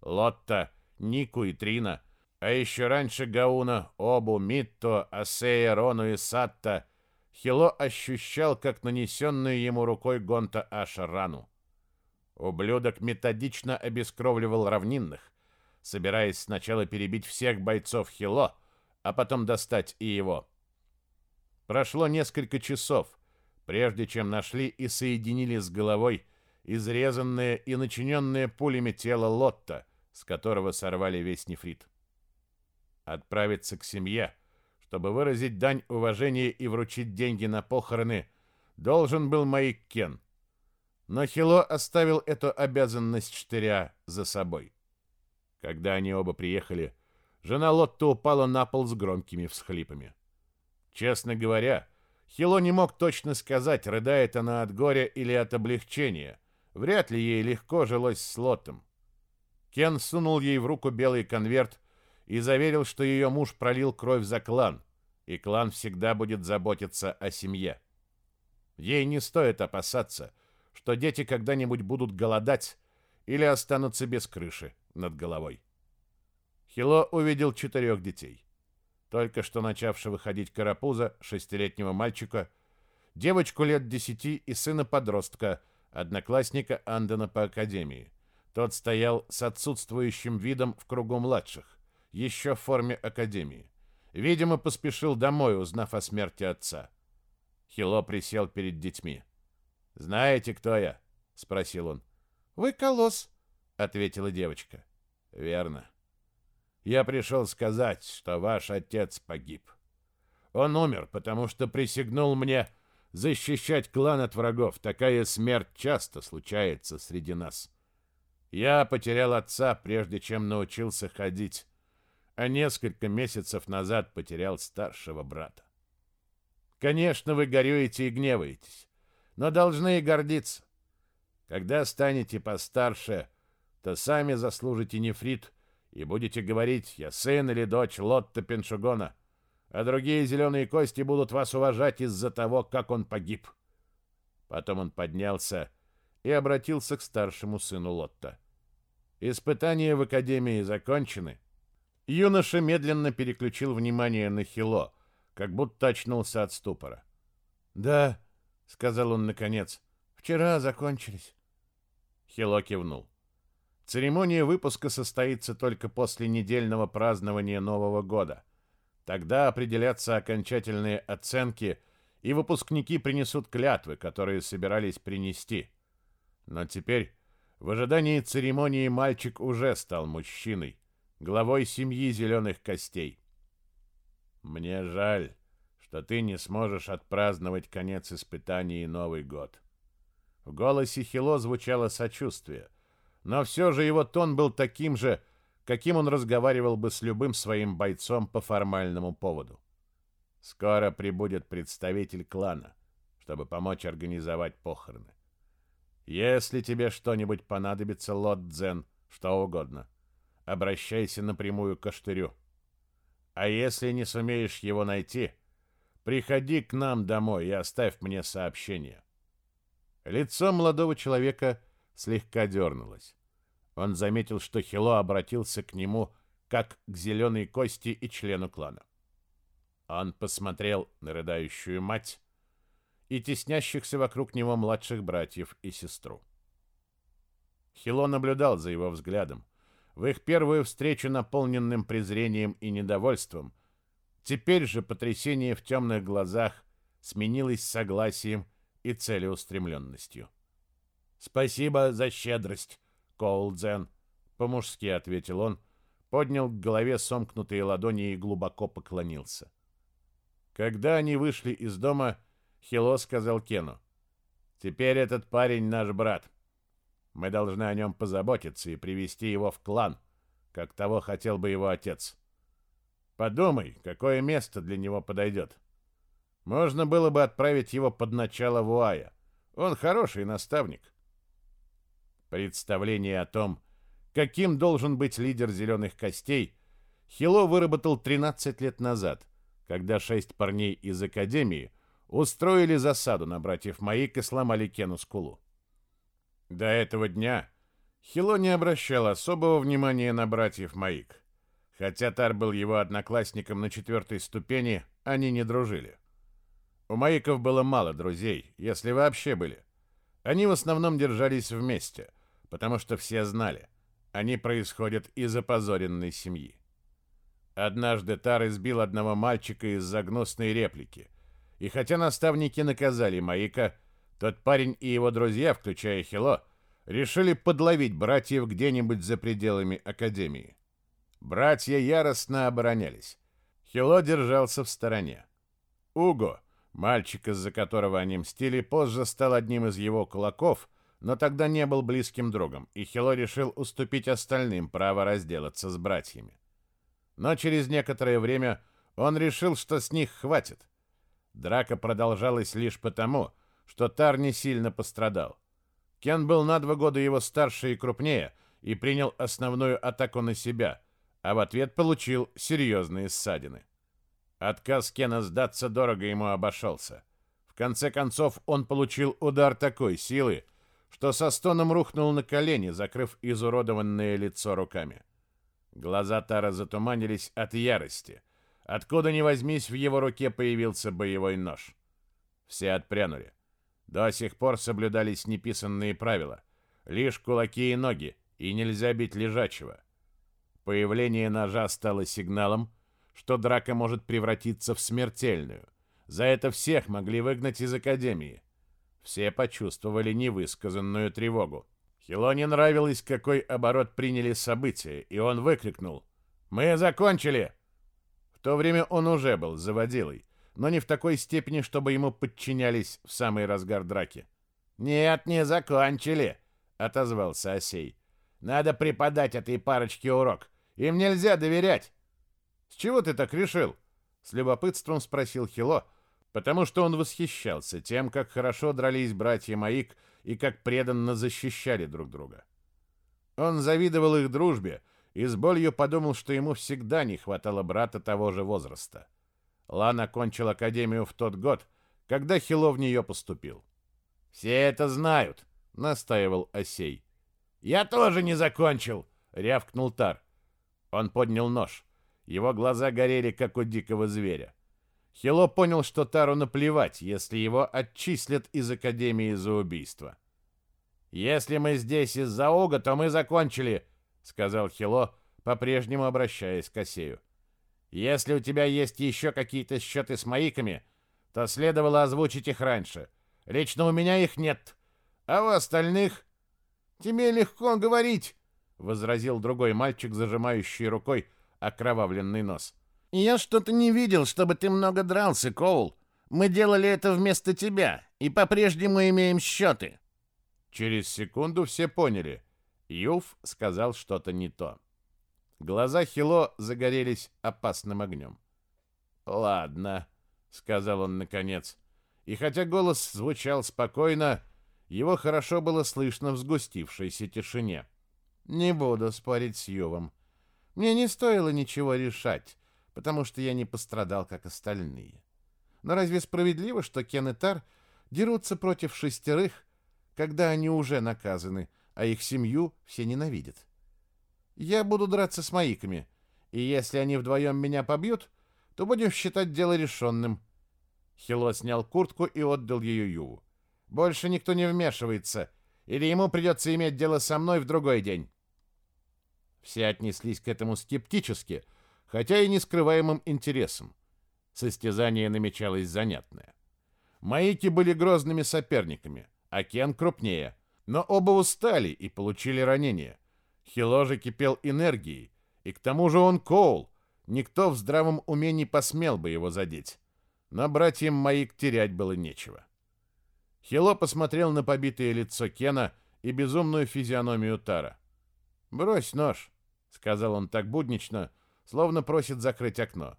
Лотта, Нику и Трина, а еще раньше Гауна, Обу, Митто, Асея, Рону и Сатта — Хило ощущал, как нанесенную ему рукой Гонта Аша рану. Ублюдок методично обескровливал равнинных, собираясь сначала перебить всех бойцов Хило, а потом достать и его. Прошло несколько часов, прежде чем нашли и соединили с головой изрезанное и начиненное пулями тело Лотта, с которого сорвали весь нефрит. Отправиться к семье — чтобы выразить дань уважения и вручить деньги на похороны, должен был Маик Кен. Но Хило оставил эту обязанность штыря за собой. Когда они оба приехали, жена Лотта упала на пол с громкими всхлипами. Честно говоря, Хило не мог точно сказать, рыдает она от горя или от облегчения. Вряд ли ей легко жилось с Лоттом. Кен сунул ей в руку белый конверт и заверил, что ее муж пролил кровь за клан, и клан всегда будет заботиться о семье. Ей не стоит опасаться, что дети когда-нибудь будут голодать или останутся без крыши над головой. Хило увидел четырех детей. Только что начавшего ходить карапуза, шестилетнего мальчика, девочку лет десяти и сына-подростка, одноклассника Андена по академии. Тот стоял с отсутствующим видом в кругу младших, еще в форме академии. Видимо, поспешил домой, узнав о смерти отца. Хило присел перед детьми. «Знаете, кто я?» — спросил он. «Вы колосс», — ответила девочка. «Верно. Я пришел сказать, что ваш отец погиб. Он умер, потому что присягнул мне защищать клан от врагов. Такая смерть часто случается среди нас. Я потерял отца, прежде чем научился ходить, а несколько месяцев назад потерял старшего брата. Конечно, вы горюете и гневаетесь, но должны и гордиться. Когда станете постарше, то сами заслужите нефрит и будете говорить «я сын или дочь Лотта Пеншугона», а другие зеленые кости будут вас уважать из-за того, как он погиб. Потом он поднялся и обратился к старшему сыну Лотта. Испытания в Академии закончены. Юноша медленно переключил внимание на Хило, как будто очнулся от ступора. «Да», — сказал он наконец, — «вчера закончились». Хило кивнул. Церемония выпуска состоится только после недельного празднования Нового года. Тогда определятся окончательные оценки, и выпускники принесут клятвы, которые собирались принести. Но теперь, в ожидании церемонии, мальчик уже стал мужчиной, главой семьи зеленых костей. Мне жаль, что ты не сможешь отпраздновать конец испытаний и Новый год. В голосе Хило звучало сочувствие, но все же его тон был таким же, каким он разговаривал бы с любым своим бойцом по формальному поводу. Скоро прибудет представитель клана, чтобы помочь организовать похороны. Если тебе что-нибудь понадобится, Лот Дзен, что угодно, обращайся напрямую к Аштырю. А если не сумеешь его найти, приходи к нам домой и оставь мне сообщение. Лицо молодого человека слегка дернулось. Он заметил, что Хило обратился к нему как к зеленой кости и члену клана. Он посмотрел на рыдающую мать и теснящихся вокруг него младших братьев и сестру. Хило наблюдал за его взглядом. В их первую встречу, наполненным презрением и недовольством, теперь же потрясение в темных глазах сменилось согласием и целеустремленностью. «Спасибо за щедрость, Коулдзен», — по-мужски ответил он, поднял к голове сомкнутые ладони и глубоко поклонился. Когда они вышли из дома, Хило сказал Кену, «Теперь этот парень наш брат. Мы должны о нем позаботиться и привести его в клан, как того хотел бы его отец. Подумай, какое место для него подойдет. Можно было бы отправить его под начало Вуая. Он хороший наставник. Представление о том, каким должен быть лидер зеленых костей, Хило выработал 13 лет назад, когда шесть парней из Академии устроили засаду на братьев Маик и сломали Кену скулу. До этого дня Хило не обращал особого внимания на братьев Маик. Хотя Тар был его одноклассником на четвертой ступени, они не дружили. У Маиков было мало друзей, если вообще были. Они в основном держались вместе, потому что все знали, они происходят из опозоренной семьи. Однажды Тар избил одного мальчика из-за гнусной реплики, и хотя наставники наказали Маика, тот парень и его друзья, включая Хило, решили подловить братьев где-нибудь за пределами Академии. Братья яростно оборонялись. Хило держался в стороне. Уго — Мальчик, из-за которого они мстили, позже стал одним из его кулаков, но тогда не был близким другом, и Хило решил уступить остальным право разделаться с братьями. Но через некоторое время он решил, что с них хватит. Драка продолжалась лишь потому, что Тар не сильно пострадал. Кен был на два года его старше и крупнее, и принял основную атаку на себя, а в ответ получил серьезные ссадины. Отказ Кена сдаться дорого ему обошелся. В конце концов он получил удар такой силы, что со стоном рухнул на колени, закрыв изуродованное лицо руками. Глаза Тара затуманились от ярости. Откуда ни возьмись, в его руке появился боевой нож. Все отпрянули. До сих пор соблюдались неписанные правила. Лишь кулаки и ноги, и нельзя бить лежачего. Появление ножа стало сигналом, что драка может превратиться в смертельную. За это всех могли выгнать из академии. Все почувствовали невысказанную тревогу. Хило не нравилось, какой оборот приняли события, и он выкрикнул «Мы закончили!». В то время он уже был заводилой, но не в такой степени, чтобы ему подчинялись в самый разгар драки. «Нет, не закончили!» — отозвался Осей. «Надо преподать этой парочке урок. Им нельзя доверять!» «С чего ты так решил?» — с любопытством спросил Хило, потому что он восхищался тем, как хорошо дрались братья Маик и как преданно защищали друг друга. Он завидовал их дружбе и с болью подумал, что ему всегда не хватало брата того же возраста. Лан окончил академию в тот год, когда Хило в нее поступил. «Все это знают», — настаивал Осей. «Я тоже не закончил», — рявкнул Тар. Он поднял нож. Его глаза горели, как у дикого зверя. Хило понял, что Тару наплевать, если его отчислят из Академии за убийство. «Если мы здесь из-за Ога, то мы закончили», — сказал Хило, по-прежнему обращаясь к Осею. «Если у тебя есть еще какие-то счеты с маиками, то следовало озвучить их раньше. Лично у меня их нет. А у остальных...» «Тебе легко говорить», — возразил другой мальчик, зажимающий рукой окровавленный нос. «Я что-то не видел, чтобы ты много дрался, Коул. Мы делали это вместо тебя, и по-прежнему имеем счеты». Через секунду все поняли. Юф сказал что-то не то. Глаза Хило загорелись опасным огнем. «Ладно», — сказал он наконец. И хотя голос звучал спокойно, его хорошо было слышно в сгустившейся тишине. «Не буду спорить с Ювом. Мне не стоило ничего решать потому что я не пострадал, как остальные. Но разве справедливо, что Кен и Тар дерутся против шестерых, когда они уже наказаны, а их семью все ненавидят? Я буду драться с маиками, и если они вдвоем меня побьют, то будем считать дело решенным. Хило снял куртку и отдал ее Юву. Больше никто не вмешивается, или ему придется иметь дело со мной в другой день. Все отнеслись к этому скептически — хотя и нескрываемым интересом. Состязание намечалось занятное. Маики были грозными соперниками, а Кен крупнее, но оба устали и получили ранения. Хило же кипел энергией, и к тому же он Коул, никто в здравом уме не посмел бы его задеть. Но братьям Маик терять было нечего. Хило посмотрел на побитое лицо Кена и безумную физиономию Тара. «Брось нож», — сказал он так буднично, — словно просит закрыть окно.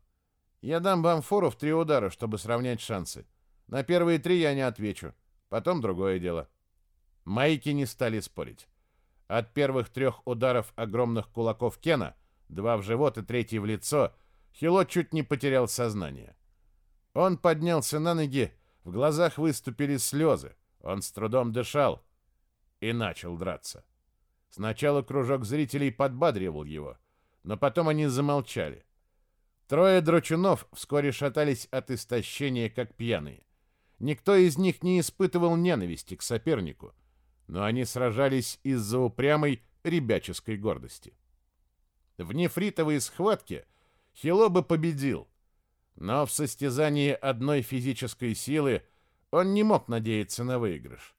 Я дам вам фору в три удара, чтобы сравнять шансы. На первые три я не отвечу. Потом другое дело. Майки не стали спорить. От первых трех ударов огромных кулаков Кена, два в живот и третий в лицо, Хило чуть не потерял сознание. Он поднялся на ноги, в глазах выступили слезы, он с трудом дышал и начал драться. Сначала кружок зрителей подбадривал его, но потом они замолчали. Трое драчунов вскоре шатались от истощения, как пьяные. Никто из них не испытывал ненависти к сопернику, но они сражались из-за упрямой ребяческой гордости. В нефритовой схватке Хило бы победил, но в состязании одной физической силы он не мог надеяться на выигрыш.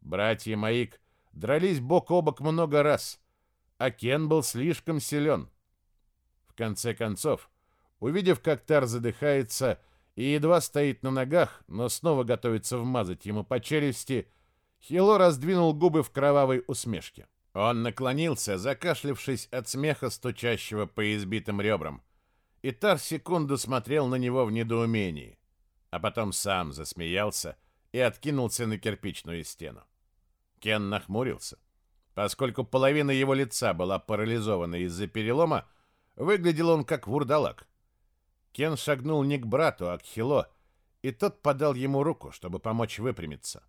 Братья Маик дрались бок о бок много раз, а Кен был слишком силен конце концов, увидев, как Тар задыхается и едва стоит на ногах, но снова готовится вмазать ему по челюсти, Хило раздвинул губы в кровавой усмешке. Он наклонился, закашлявшись от смеха, стучащего по избитым ребрам. И Тар секунду смотрел на него в недоумении, а потом сам засмеялся и откинулся на кирпичную стену. Кен нахмурился. Поскольку половина его лица была парализована из-за перелома, выглядел он как вурдалак. Кен шагнул не к брату, а к Хило, и тот подал ему руку, чтобы помочь выпрямиться.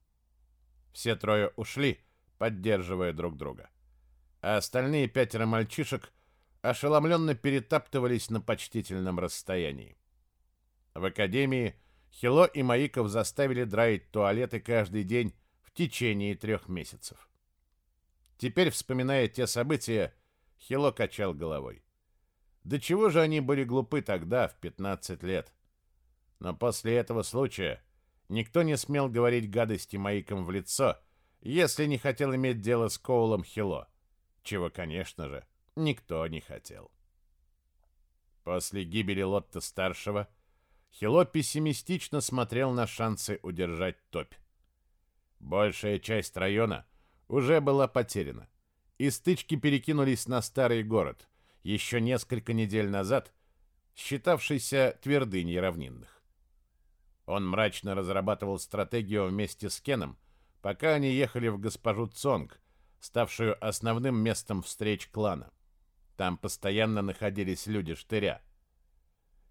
Все трое ушли, поддерживая друг друга. А остальные пятеро мальчишек ошеломленно перетаптывались на почтительном расстоянии. В академии Хило и Маиков заставили драить туалеты каждый день в течение трех месяцев. Теперь, вспоминая те события, Хило качал головой. До чего же они были глупы тогда, в 15 лет? Но после этого случая никто не смел говорить гадости Маикам в лицо, если не хотел иметь дело с Коулом Хило, чего, конечно же, никто не хотел. После гибели Лотта-старшего Хило пессимистично смотрел на шансы удержать топь. Большая часть района уже была потеряна, и стычки перекинулись на старый город, еще несколько недель назад считавшийся твердыней равнинных. Он мрачно разрабатывал стратегию вместе с Кеном, пока они ехали в госпожу Цонг, ставшую основным местом встреч клана. Там постоянно находились люди штыря.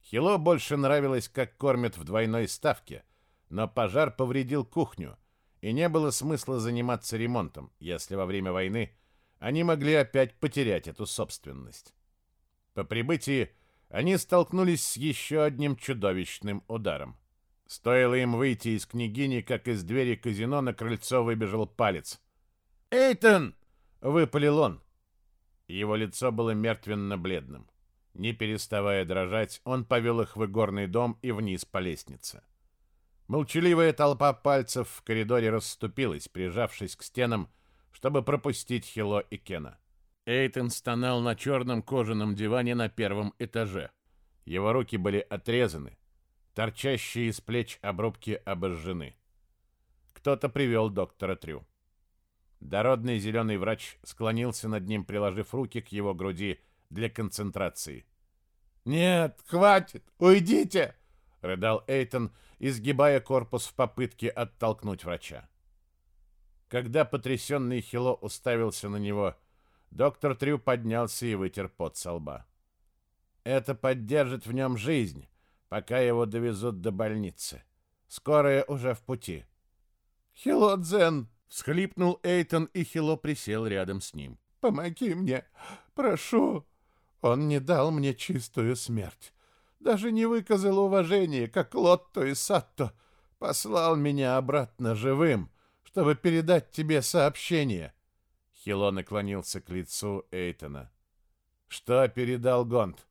Хило больше нравилось, как кормят в двойной ставке, но пожар повредил кухню, и не было смысла заниматься ремонтом, если во время войны они могли опять потерять эту собственность. По прибытии они столкнулись с еще одним чудовищным ударом. Стоило им выйти из княгини, как из двери казино на крыльцо выбежал палец. «Эйтон!» — выпалил он. Его лицо было мертвенно-бледным. Не переставая дрожать, он повел их в игорный дом и вниз по лестнице. Молчаливая толпа пальцев в коридоре расступилась, прижавшись к стенам, чтобы пропустить Хило и Кена. Эйтон стонал на черном кожаном диване на первом этаже. Его руки были отрезаны, торчащие из плеч обрубки обожжены. Кто-то привел доктора Трю. Дородный зеленый врач склонился над ним, приложив руки к его груди для концентрации. «Нет, хватит! Уйдите!» — рыдал Эйтон, изгибая корпус в попытке оттолкнуть врача. Когда потрясенный Хило уставился на него, доктор Трю поднялся и вытер пот со лба. «Это поддержит в нем жизнь, пока его довезут до больницы. Скорая уже в пути». «Хило Дзен!» — всхлипнул Эйтон, и Хило присел рядом с ним. «Помоги мне, прошу!» Он не дал мне чистую смерть. Даже не выказал уважения, как Лотто и Сатто. Послал меня обратно живым, чтобы передать тебе сообщение. Хило наклонился к лицу Эйтона. Что передал Гонт?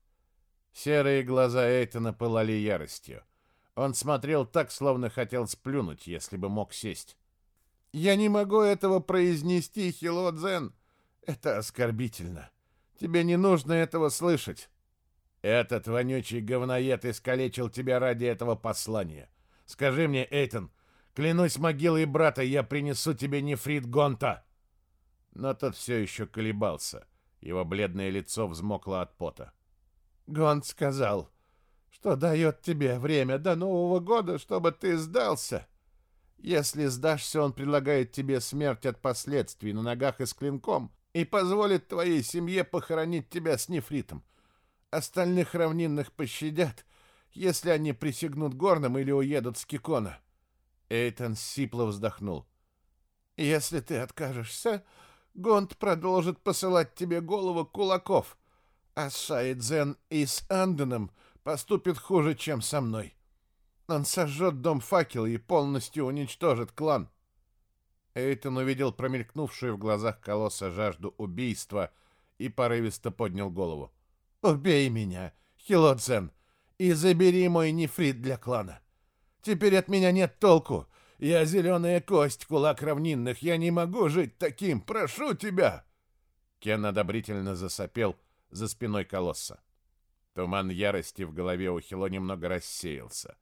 Серые глаза Эйтона пылали яростью. Он смотрел так, словно хотел сплюнуть, если бы мог сесть. «Я не могу этого произнести, Хило Дзен. Это оскорбительно. Тебе не нужно этого слышать. Этот вонючий говноед искалечил тебя ради этого послания. Скажи мне, Эйтон, клянусь могилой брата, я принесу тебе нефрит Гонта. Но тот все еще колебался. Его бледное лицо взмокло от пота. Гонт сказал, что дает тебе время до Нового года, чтобы ты сдался. Если сдашься, он предлагает тебе смерть от последствий на ногах и с клинком, и позволит твоей семье похоронить тебя с нефритом. Остальных равнинных пощадят, если они присягнут горным или уедут с Кикона. Эйтон сипло вздохнул. Если ты откажешься, Гонт продолжит посылать тебе голову кулаков, а Сайдзен и с Анденом поступит хуже, чем со мной. Он сожжет дом факела и полностью уничтожит клан. Эйтон увидел промелькнувшую в глазах колосса жажду убийства и порывисто поднял голову. «Убей меня, Хилодзен, и забери мой нефрит для клана. Теперь от меня нет толку. Я зеленая кость, кулак равнинных. Я не могу жить таким. Прошу тебя!» Кен одобрительно засопел за спиной колосса. Туман ярости в голове у Хило немного рассеялся.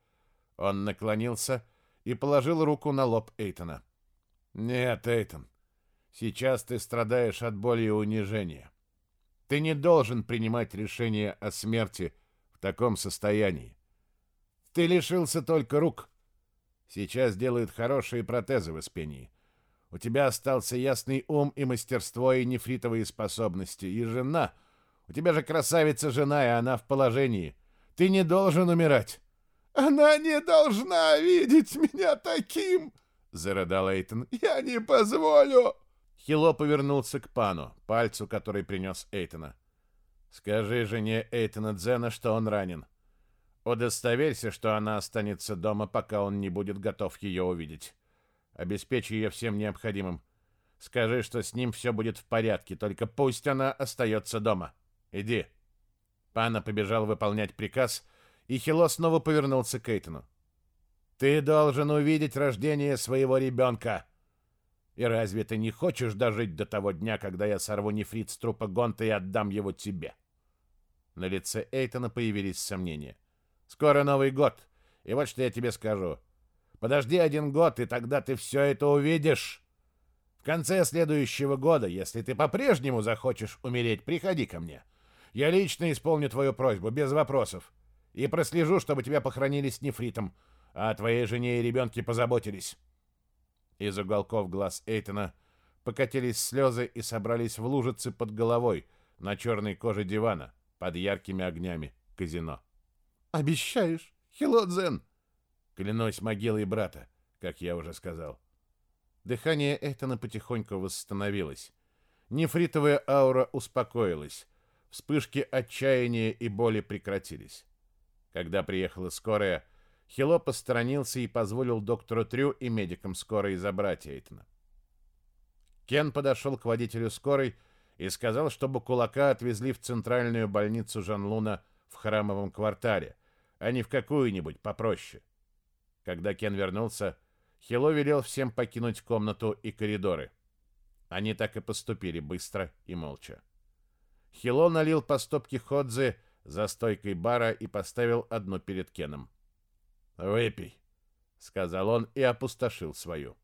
Он наклонился и положил руку на лоб Эйтона. Нет, Эйтон, сейчас ты страдаешь от боли и унижения. Ты не должен принимать решение о смерти в таком состоянии. Ты лишился только рук. Сейчас делают хорошие протезы в Испении. У тебя остался ясный ум и мастерство, и нефритовые способности, и жена. У тебя же красавица жена, и она в положении. Ты не должен умирать. Она не должна видеть меня таким, зарыдал Эйтон. Я не позволю. Хило повернулся к пану, пальцу, который принес Эйтона. Скажи жене Эйтона Дзена, что он ранен. Удостоверься, что она останется дома, пока он не будет готов ее увидеть. Обеспечь ее всем необходимым. Скажи, что с ним все будет в порядке, только пусть она остается дома. Иди. Пана побежал выполнять приказ, и Хило снова повернулся к Эйтону. Ты должен увидеть рождение своего ребенка. И разве ты не хочешь дожить до того дня, когда я сорву нефрит с трупа Гонта и отдам его тебе? На лице Эйтона появились сомнения. Скоро Новый год, и вот что я тебе скажу. Подожди один год, и тогда ты все это увидишь. В конце следующего года, если ты по-прежнему захочешь умереть, приходи ко мне. Я лично исполню твою просьбу, без вопросов. И прослежу, чтобы тебя похоронили с нефритом, а о твоей жене и ребенке позаботились. Из уголков глаз Эйтона покатились слезы и собрались в лужицы под головой на черной коже дивана под яркими огнями казино. «Обещаешь, Хилодзен?» Клянусь могилой брата, как я уже сказал. Дыхание Эйтона потихоньку восстановилось. Нефритовая аура успокоилась. Вспышки отчаяния и боли прекратились. Когда приехала скорая, Хило посторонился и позволил доктору Трю и медикам скорой забрать Эйтона. Кен подошел к водителю скорой и сказал, чтобы кулака отвезли в центральную больницу Жанлуна в храмовом квартале, а не в какую-нибудь попроще. Когда Кен вернулся, Хило велел всем покинуть комнату и коридоры. Они так и поступили быстро и молча. Хило налил по стопке ходзы за стойкой бара и поставил одну перед Кеном. «Выпей», — сказал он и опустошил свою.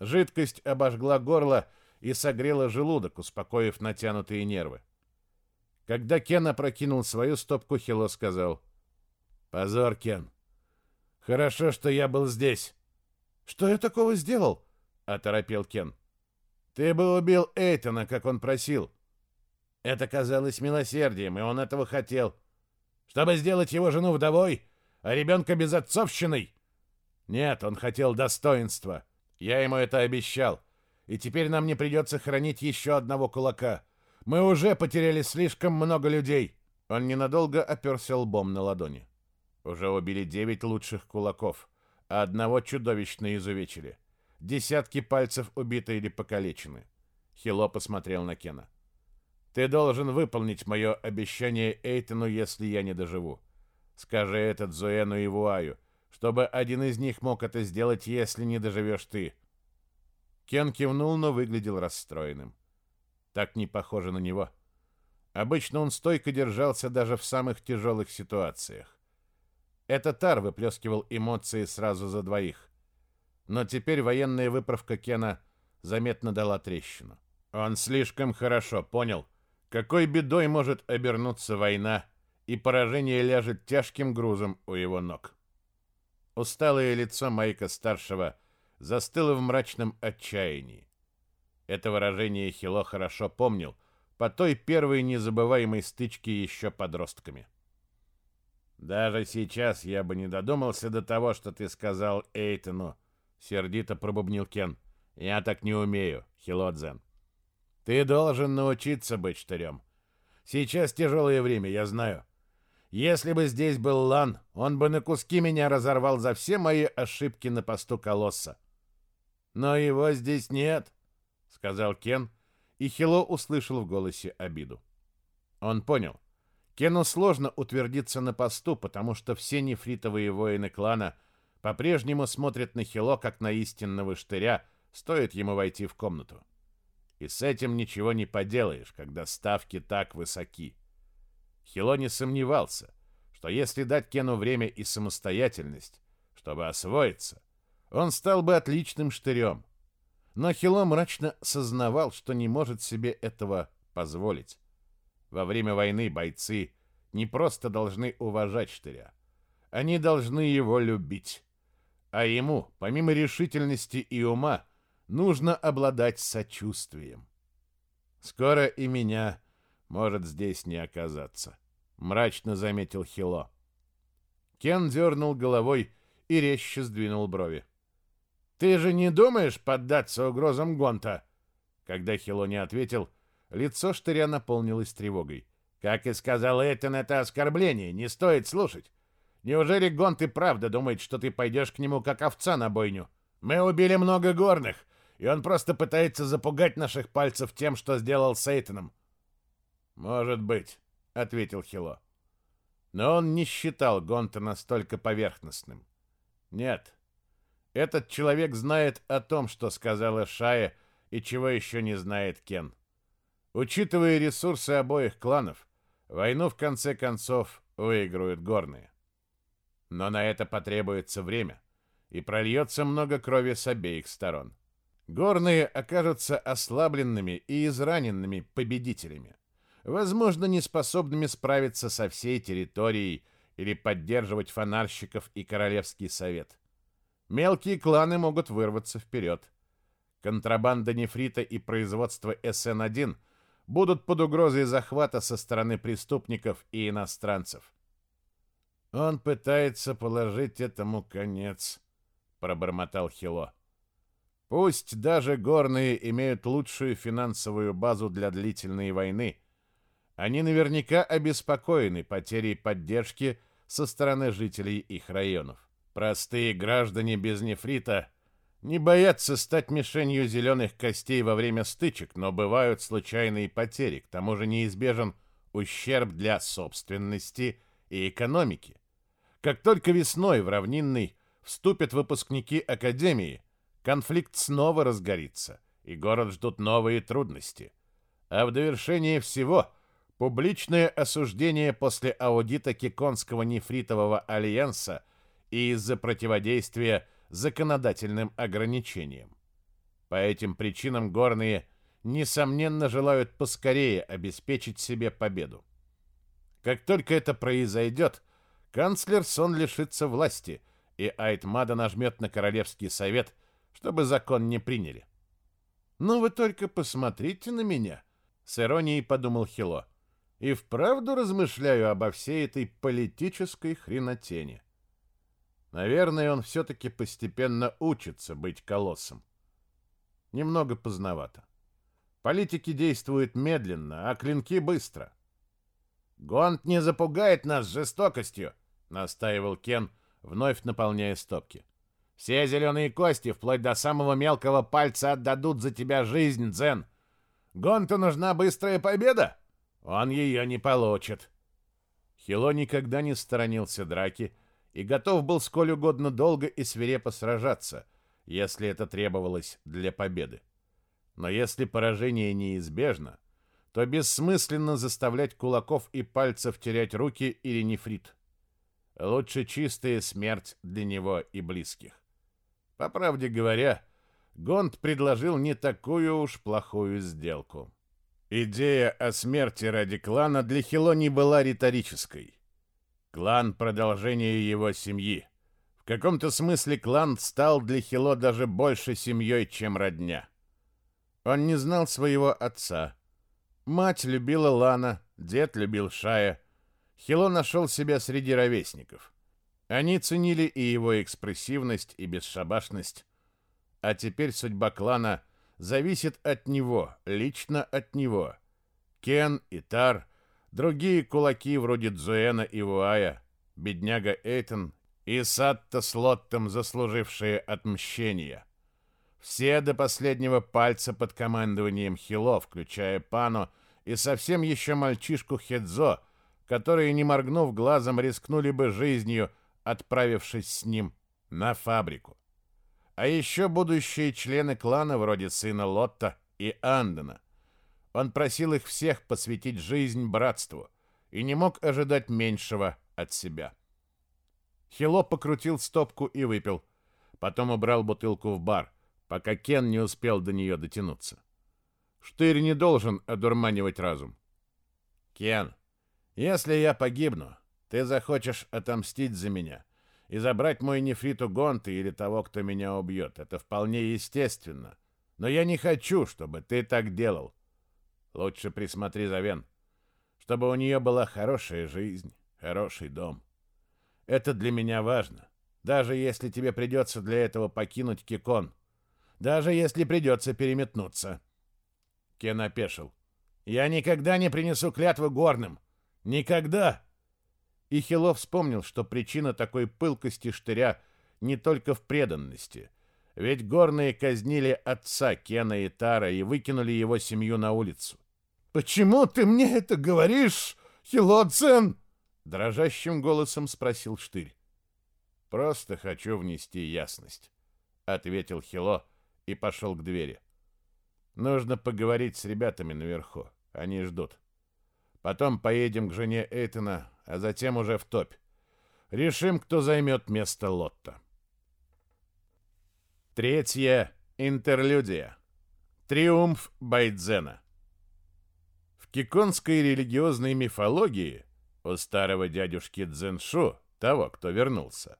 Жидкость обожгла горло и согрела желудок, успокоив натянутые нервы. Когда Кен опрокинул свою стопку, Хило сказал, «Позор, Кен, Хорошо, что я был здесь. Что я такого сделал? оторопел Кен. Ты бы убил Эйтона, как он просил. Это казалось милосердием, и он этого хотел. Чтобы сделать его жену вдовой, а ребенка безотцовщиной. Нет, он хотел достоинства. Я ему это обещал. И теперь нам не придется хранить еще одного кулака. Мы уже потеряли слишком много людей. Он ненадолго оперся лбом на ладони. Уже убили девять лучших кулаков, а одного чудовищно изувечили. Десятки пальцев убиты или покалечены. Хило посмотрел на Кена. «Ты должен выполнить мое обещание Эйтону, если я не доживу. Скажи это Зуэну и Вуаю, чтобы один из них мог это сделать, если не доживешь ты». Кен кивнул, но выглядел расстроенным. Так не похоже на него. Обычно он стойко держался даже в самых тяжелых ситуациях. Этот Тар выплескивал эмоции сразу за двоих. Но теперь военная выправка Кена заметно дала трещину. Он слишком хорошо понял, какой бедой может обернуться война, и поражение ляжет тяжким грузом у его ног. Усталое лицо Майка-старшего застыло в мрачном отчаянии. Это выражение Хило хорошо помнил по той первой незабываемой стычке еще подростками. Даже сейчас я бы не додумался до того, что ты сказал Эйтону, сердито пробубнил Кен. Я так не умею, Хилодзен. Ты должен научиться быть штырем. Сейчас тяжелое время, я знаю. Если бы здесь был Лан, он бы на куски меня разорвал за все мои ошибки на посту колосса. Но его здесь нет, сказал Кен, и Хило услышал в голосе обиду. Он понял. Кену сложно утвердиться на посту, потому что все нефритовые воины клана по-прежнему смотрят на Хило как на истинного штыря, стоит ему войти в комнату. И с этим ничего не поделаешь, когда ставки так высоки. Хило не сомневался, что если дать Кену время и самостоятельность, чтобы освоиться, он стал бы отличным штырем. Но Хило мрачно сознавал, что не может себе этого позволить. Во время войны бойцы не просто должны уважать Штыря. Они должны его любить. А ему, помимо решительности и ума, нужно обладать сочувствием. Скоро и меня может здесь не оказаться, мрачно заметил Хило. Кен дернул головой и резче сдвинул брови. Ты же не думаешь поддаться угрозам Гонта? Когда Хило не ответил, лицо штыря наполнилось тревогой. Как и сказал Эйтон, это оскорбление, не стоит слушать. Неужели Гонт и правда думает, что ты пойдешь к нему как овца на бойню? Мы убили много горных, и он просто пытается запугать наших пальцев тем, что сделал с Эйтоном. Может быть, ответил Хило. Но он не считал Гонта настолько поверхностным. Нет. Этот человек знает о том, что сказала Шая, и чего еще не знает Кен. Учитывая ресурсы обоих кланов, войну в конце концов выиграют горные. Но на это потребуется время, и прольется много крови с обеих сторон. Горные окажутся ослабленными и израненными победителями, возможно, не способными справиться со всей территорией или поддерживать фонарщиков и Королевский совет. Мелкие кланы могут вырваться вперед. Контрабанда нефрита и производство СН-1 будут под угрозой захвата со стороны преступников и иностранцев. Он пытается положить этому конец, пробормотал Хило. Пусть даже горные имеют лучшую финансовую базу для длительной войны, они наверняка обеспокоены потерей поддержки со стороны жителей их районов. Простые граждане без нефрита не боятся стать мишенью зеленых костей во время стычек, но бывают случайные потери, к тому же неизбежен ущерб для собственности и экономики. Как только весной в равнинный вступят выпускники академии, конфликт снова разгорится, и город ждут новые трудности. А в довершение всего публичное осуждение после аудита Киконского нефритового альянса и из-за противодействия законодательным ограничениям. По этим причинам горные, несомненно, желают поскорее обеспечить себе победу. Как только это произойдет, канцлер Сон лишится власти, и Айтмада нажмет на Королевский совет, чтобы закон не приняли. «Ну вы только посмотрите на меня», — с иронией подумал Хило. «И вправду размышляю обо всей этой политической хренотени». Наверное, он все-таки постепенно учится быть колоссом. Немного поздновато. Политики действуют медленно, а клинки быстро. «Гонт не запугает нас жестокостью», — настаивал Кен, вновь наполняя стопки. «Все зеленые кости, вплоть до самого мелкого пальца, отдадут за тебя жизнь, Дзен. Гонту нужна быстрая победа? Он ее не получит». Хило никогда не сторонился драки и готов был сколь угодно долго и свирепо сражаться, если это требовалось для победы. Но если поражение неизбежно, то бессмысленно заставлять кулаков и пальцев терять руки или нефрит. Лучше чистая смерть для него и близких. По правде говоря, Гонд предложил не такую уж плохую сделку. Идея о смерти ради клана для Хило не была риторической. Клан — продолжение его семьи. В каком-то смысле клан стал для Хило даже больше семьей, чем родня. Он не знал своего отца. Мать любила Лана, дед любил Шая, Хило нашел себя среди ровесников. Они ценили и его экспрессивность, и бесшабашность. А теперь судьба клана зависит от него, лично от него. Кен и Тар, другие кулаки вроде Дзуэна и Вуая, бедняга Эйтон и Сатта с Лоттом, заслужившие отмщения. Все до последнего пальца под командованием Хило, включая Пано и совсем еще мальчишку Хедзо — которые, не моргнув глазом, рискнули бы жизнью, отправившись с ним на фабрику. А еще будущие члены клана, вроде сына Лотта и Андена. Он просил их всех посвятить жизнь братству и не мог ожидать меньшего от себя. Хило покрутил стопку и выпил, потом убрал бутылку в бар, пока Кен не успел до нее дотянуться. Штырь не должен одурманивать разум. «Кен, если я погибну, ты захочешь отомстить за меня и забрать мой нефриту Гонты или того, кто меня убьет. Это вполне естественно. Но я не хочу, чтобы ты так делал. Лучше присмотри за Вен, чтобы у нее была хорошая жизнь, хороший дом. Это для меня важно, даже если тебе придется для этого покинуть Кикон, даже если придется переметнуться. Кен опешил. Я никогда не принесу клятву горным. Никогда! И Хило вспомнил, что причина такой пылкости штыря не только в преданности. Ведь горные казнили отца Кена и Тара и выкинули его семью на улицу. «Почему ты мне это говоришь, Хило-цен?» Дрожащим голосом спросил Штырь. «Просто хочу внести ясность», — ответил Хило и пошел к двери. «Нужно поговорить с ребятами наверху. Они ждут. Потом поедем к жене Эйтона, а затем уже в топь. Решим, кто займет место Лотта». Третья интерлюдия. Триумф Байдзена. Киконской религиозной мифологии у старого дядюшки Дзеншу, того, кто вернулся,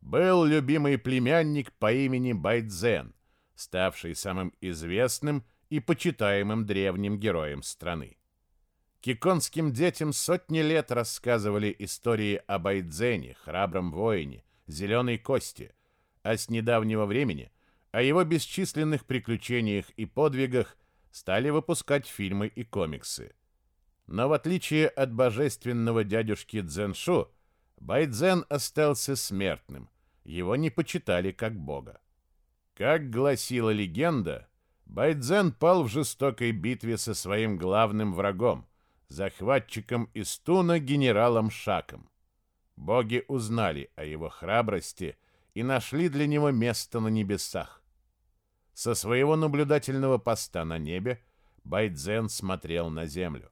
был любимый племянник по имени Байдзен, ставший самым известным и почитаемым древним героем страны. Киконским детям сотни лет рассказывали истории о Байдзене, храбром воине, зеленой кости, а с недавнего времени о его бесчисленных приключениях и подвигах стали выпускать фильмы и комиксы. Но в отличие от божественного дядюшки Дзеншу, Байдзен остался смертным, его не почитали как бога. Как гласила легенда, Байдзен пал в жестокой битве со своим главным врагом, захватчиком из Туна генералом Шаком. Боги узнали о его храбрости и нашли для него место на небесах. Со своего наблюдательного поста на небе Байдзен смотрел на землю.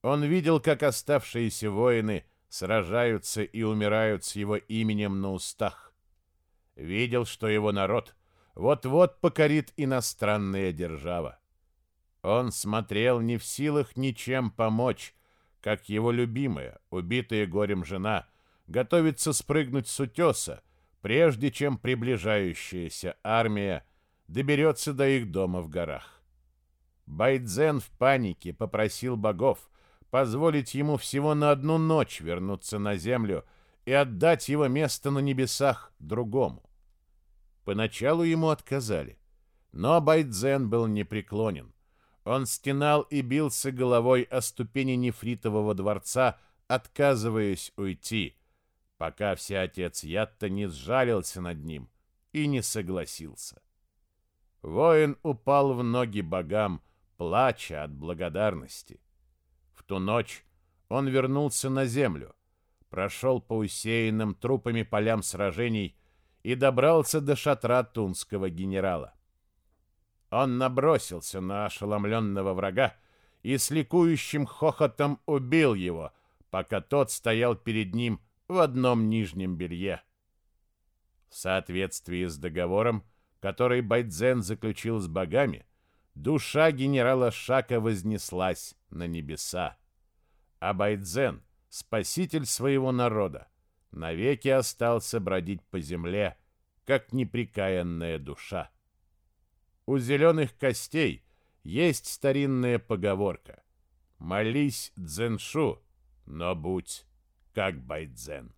Он видел, как оставшиеся воины сражаются и умирают с его именем на устах. Видел, что его народ вот-вот покорит иностранная держава. Он смотрел не в силах ничем помочь, как его любимая, убитая горем жена, готовится спрыгнуть с утеса, прежде чем приближающаяся армия доберется до их дома в горах. Байдзен в панике попросил богов, позволить ему всего на одну ночь вернуться на землю и отдать его место на небесах другому. Поначалу ему отказали, но Байдзен был непреклонен. Он стенал и бился головой о ступени нефритового дворца, отказываясь уйти, пока всеотец Ятта не сжалился над ним и не согласился. Воин упал в ноги богам, плача от благодарности ту ночь он вернулся на землю, прошел по усеянным трупами полям сражений и добрался до шатра тунского генерала. Он набросился на ошеломленного врага и с ликующим хохотом убил его, пока тот стоял перед ним в одном нижнем белье. В соответствии с договором, который Байдзен заключил с богами, душа генерала Шака вознеслась на небеса. А Байдзен, спаситель своего народа, навеки остался бродить по земле, как неприкаянная душа. У зеленых костей есть старинная поговорка «Молись Дзеншу, но будь как Байдзен».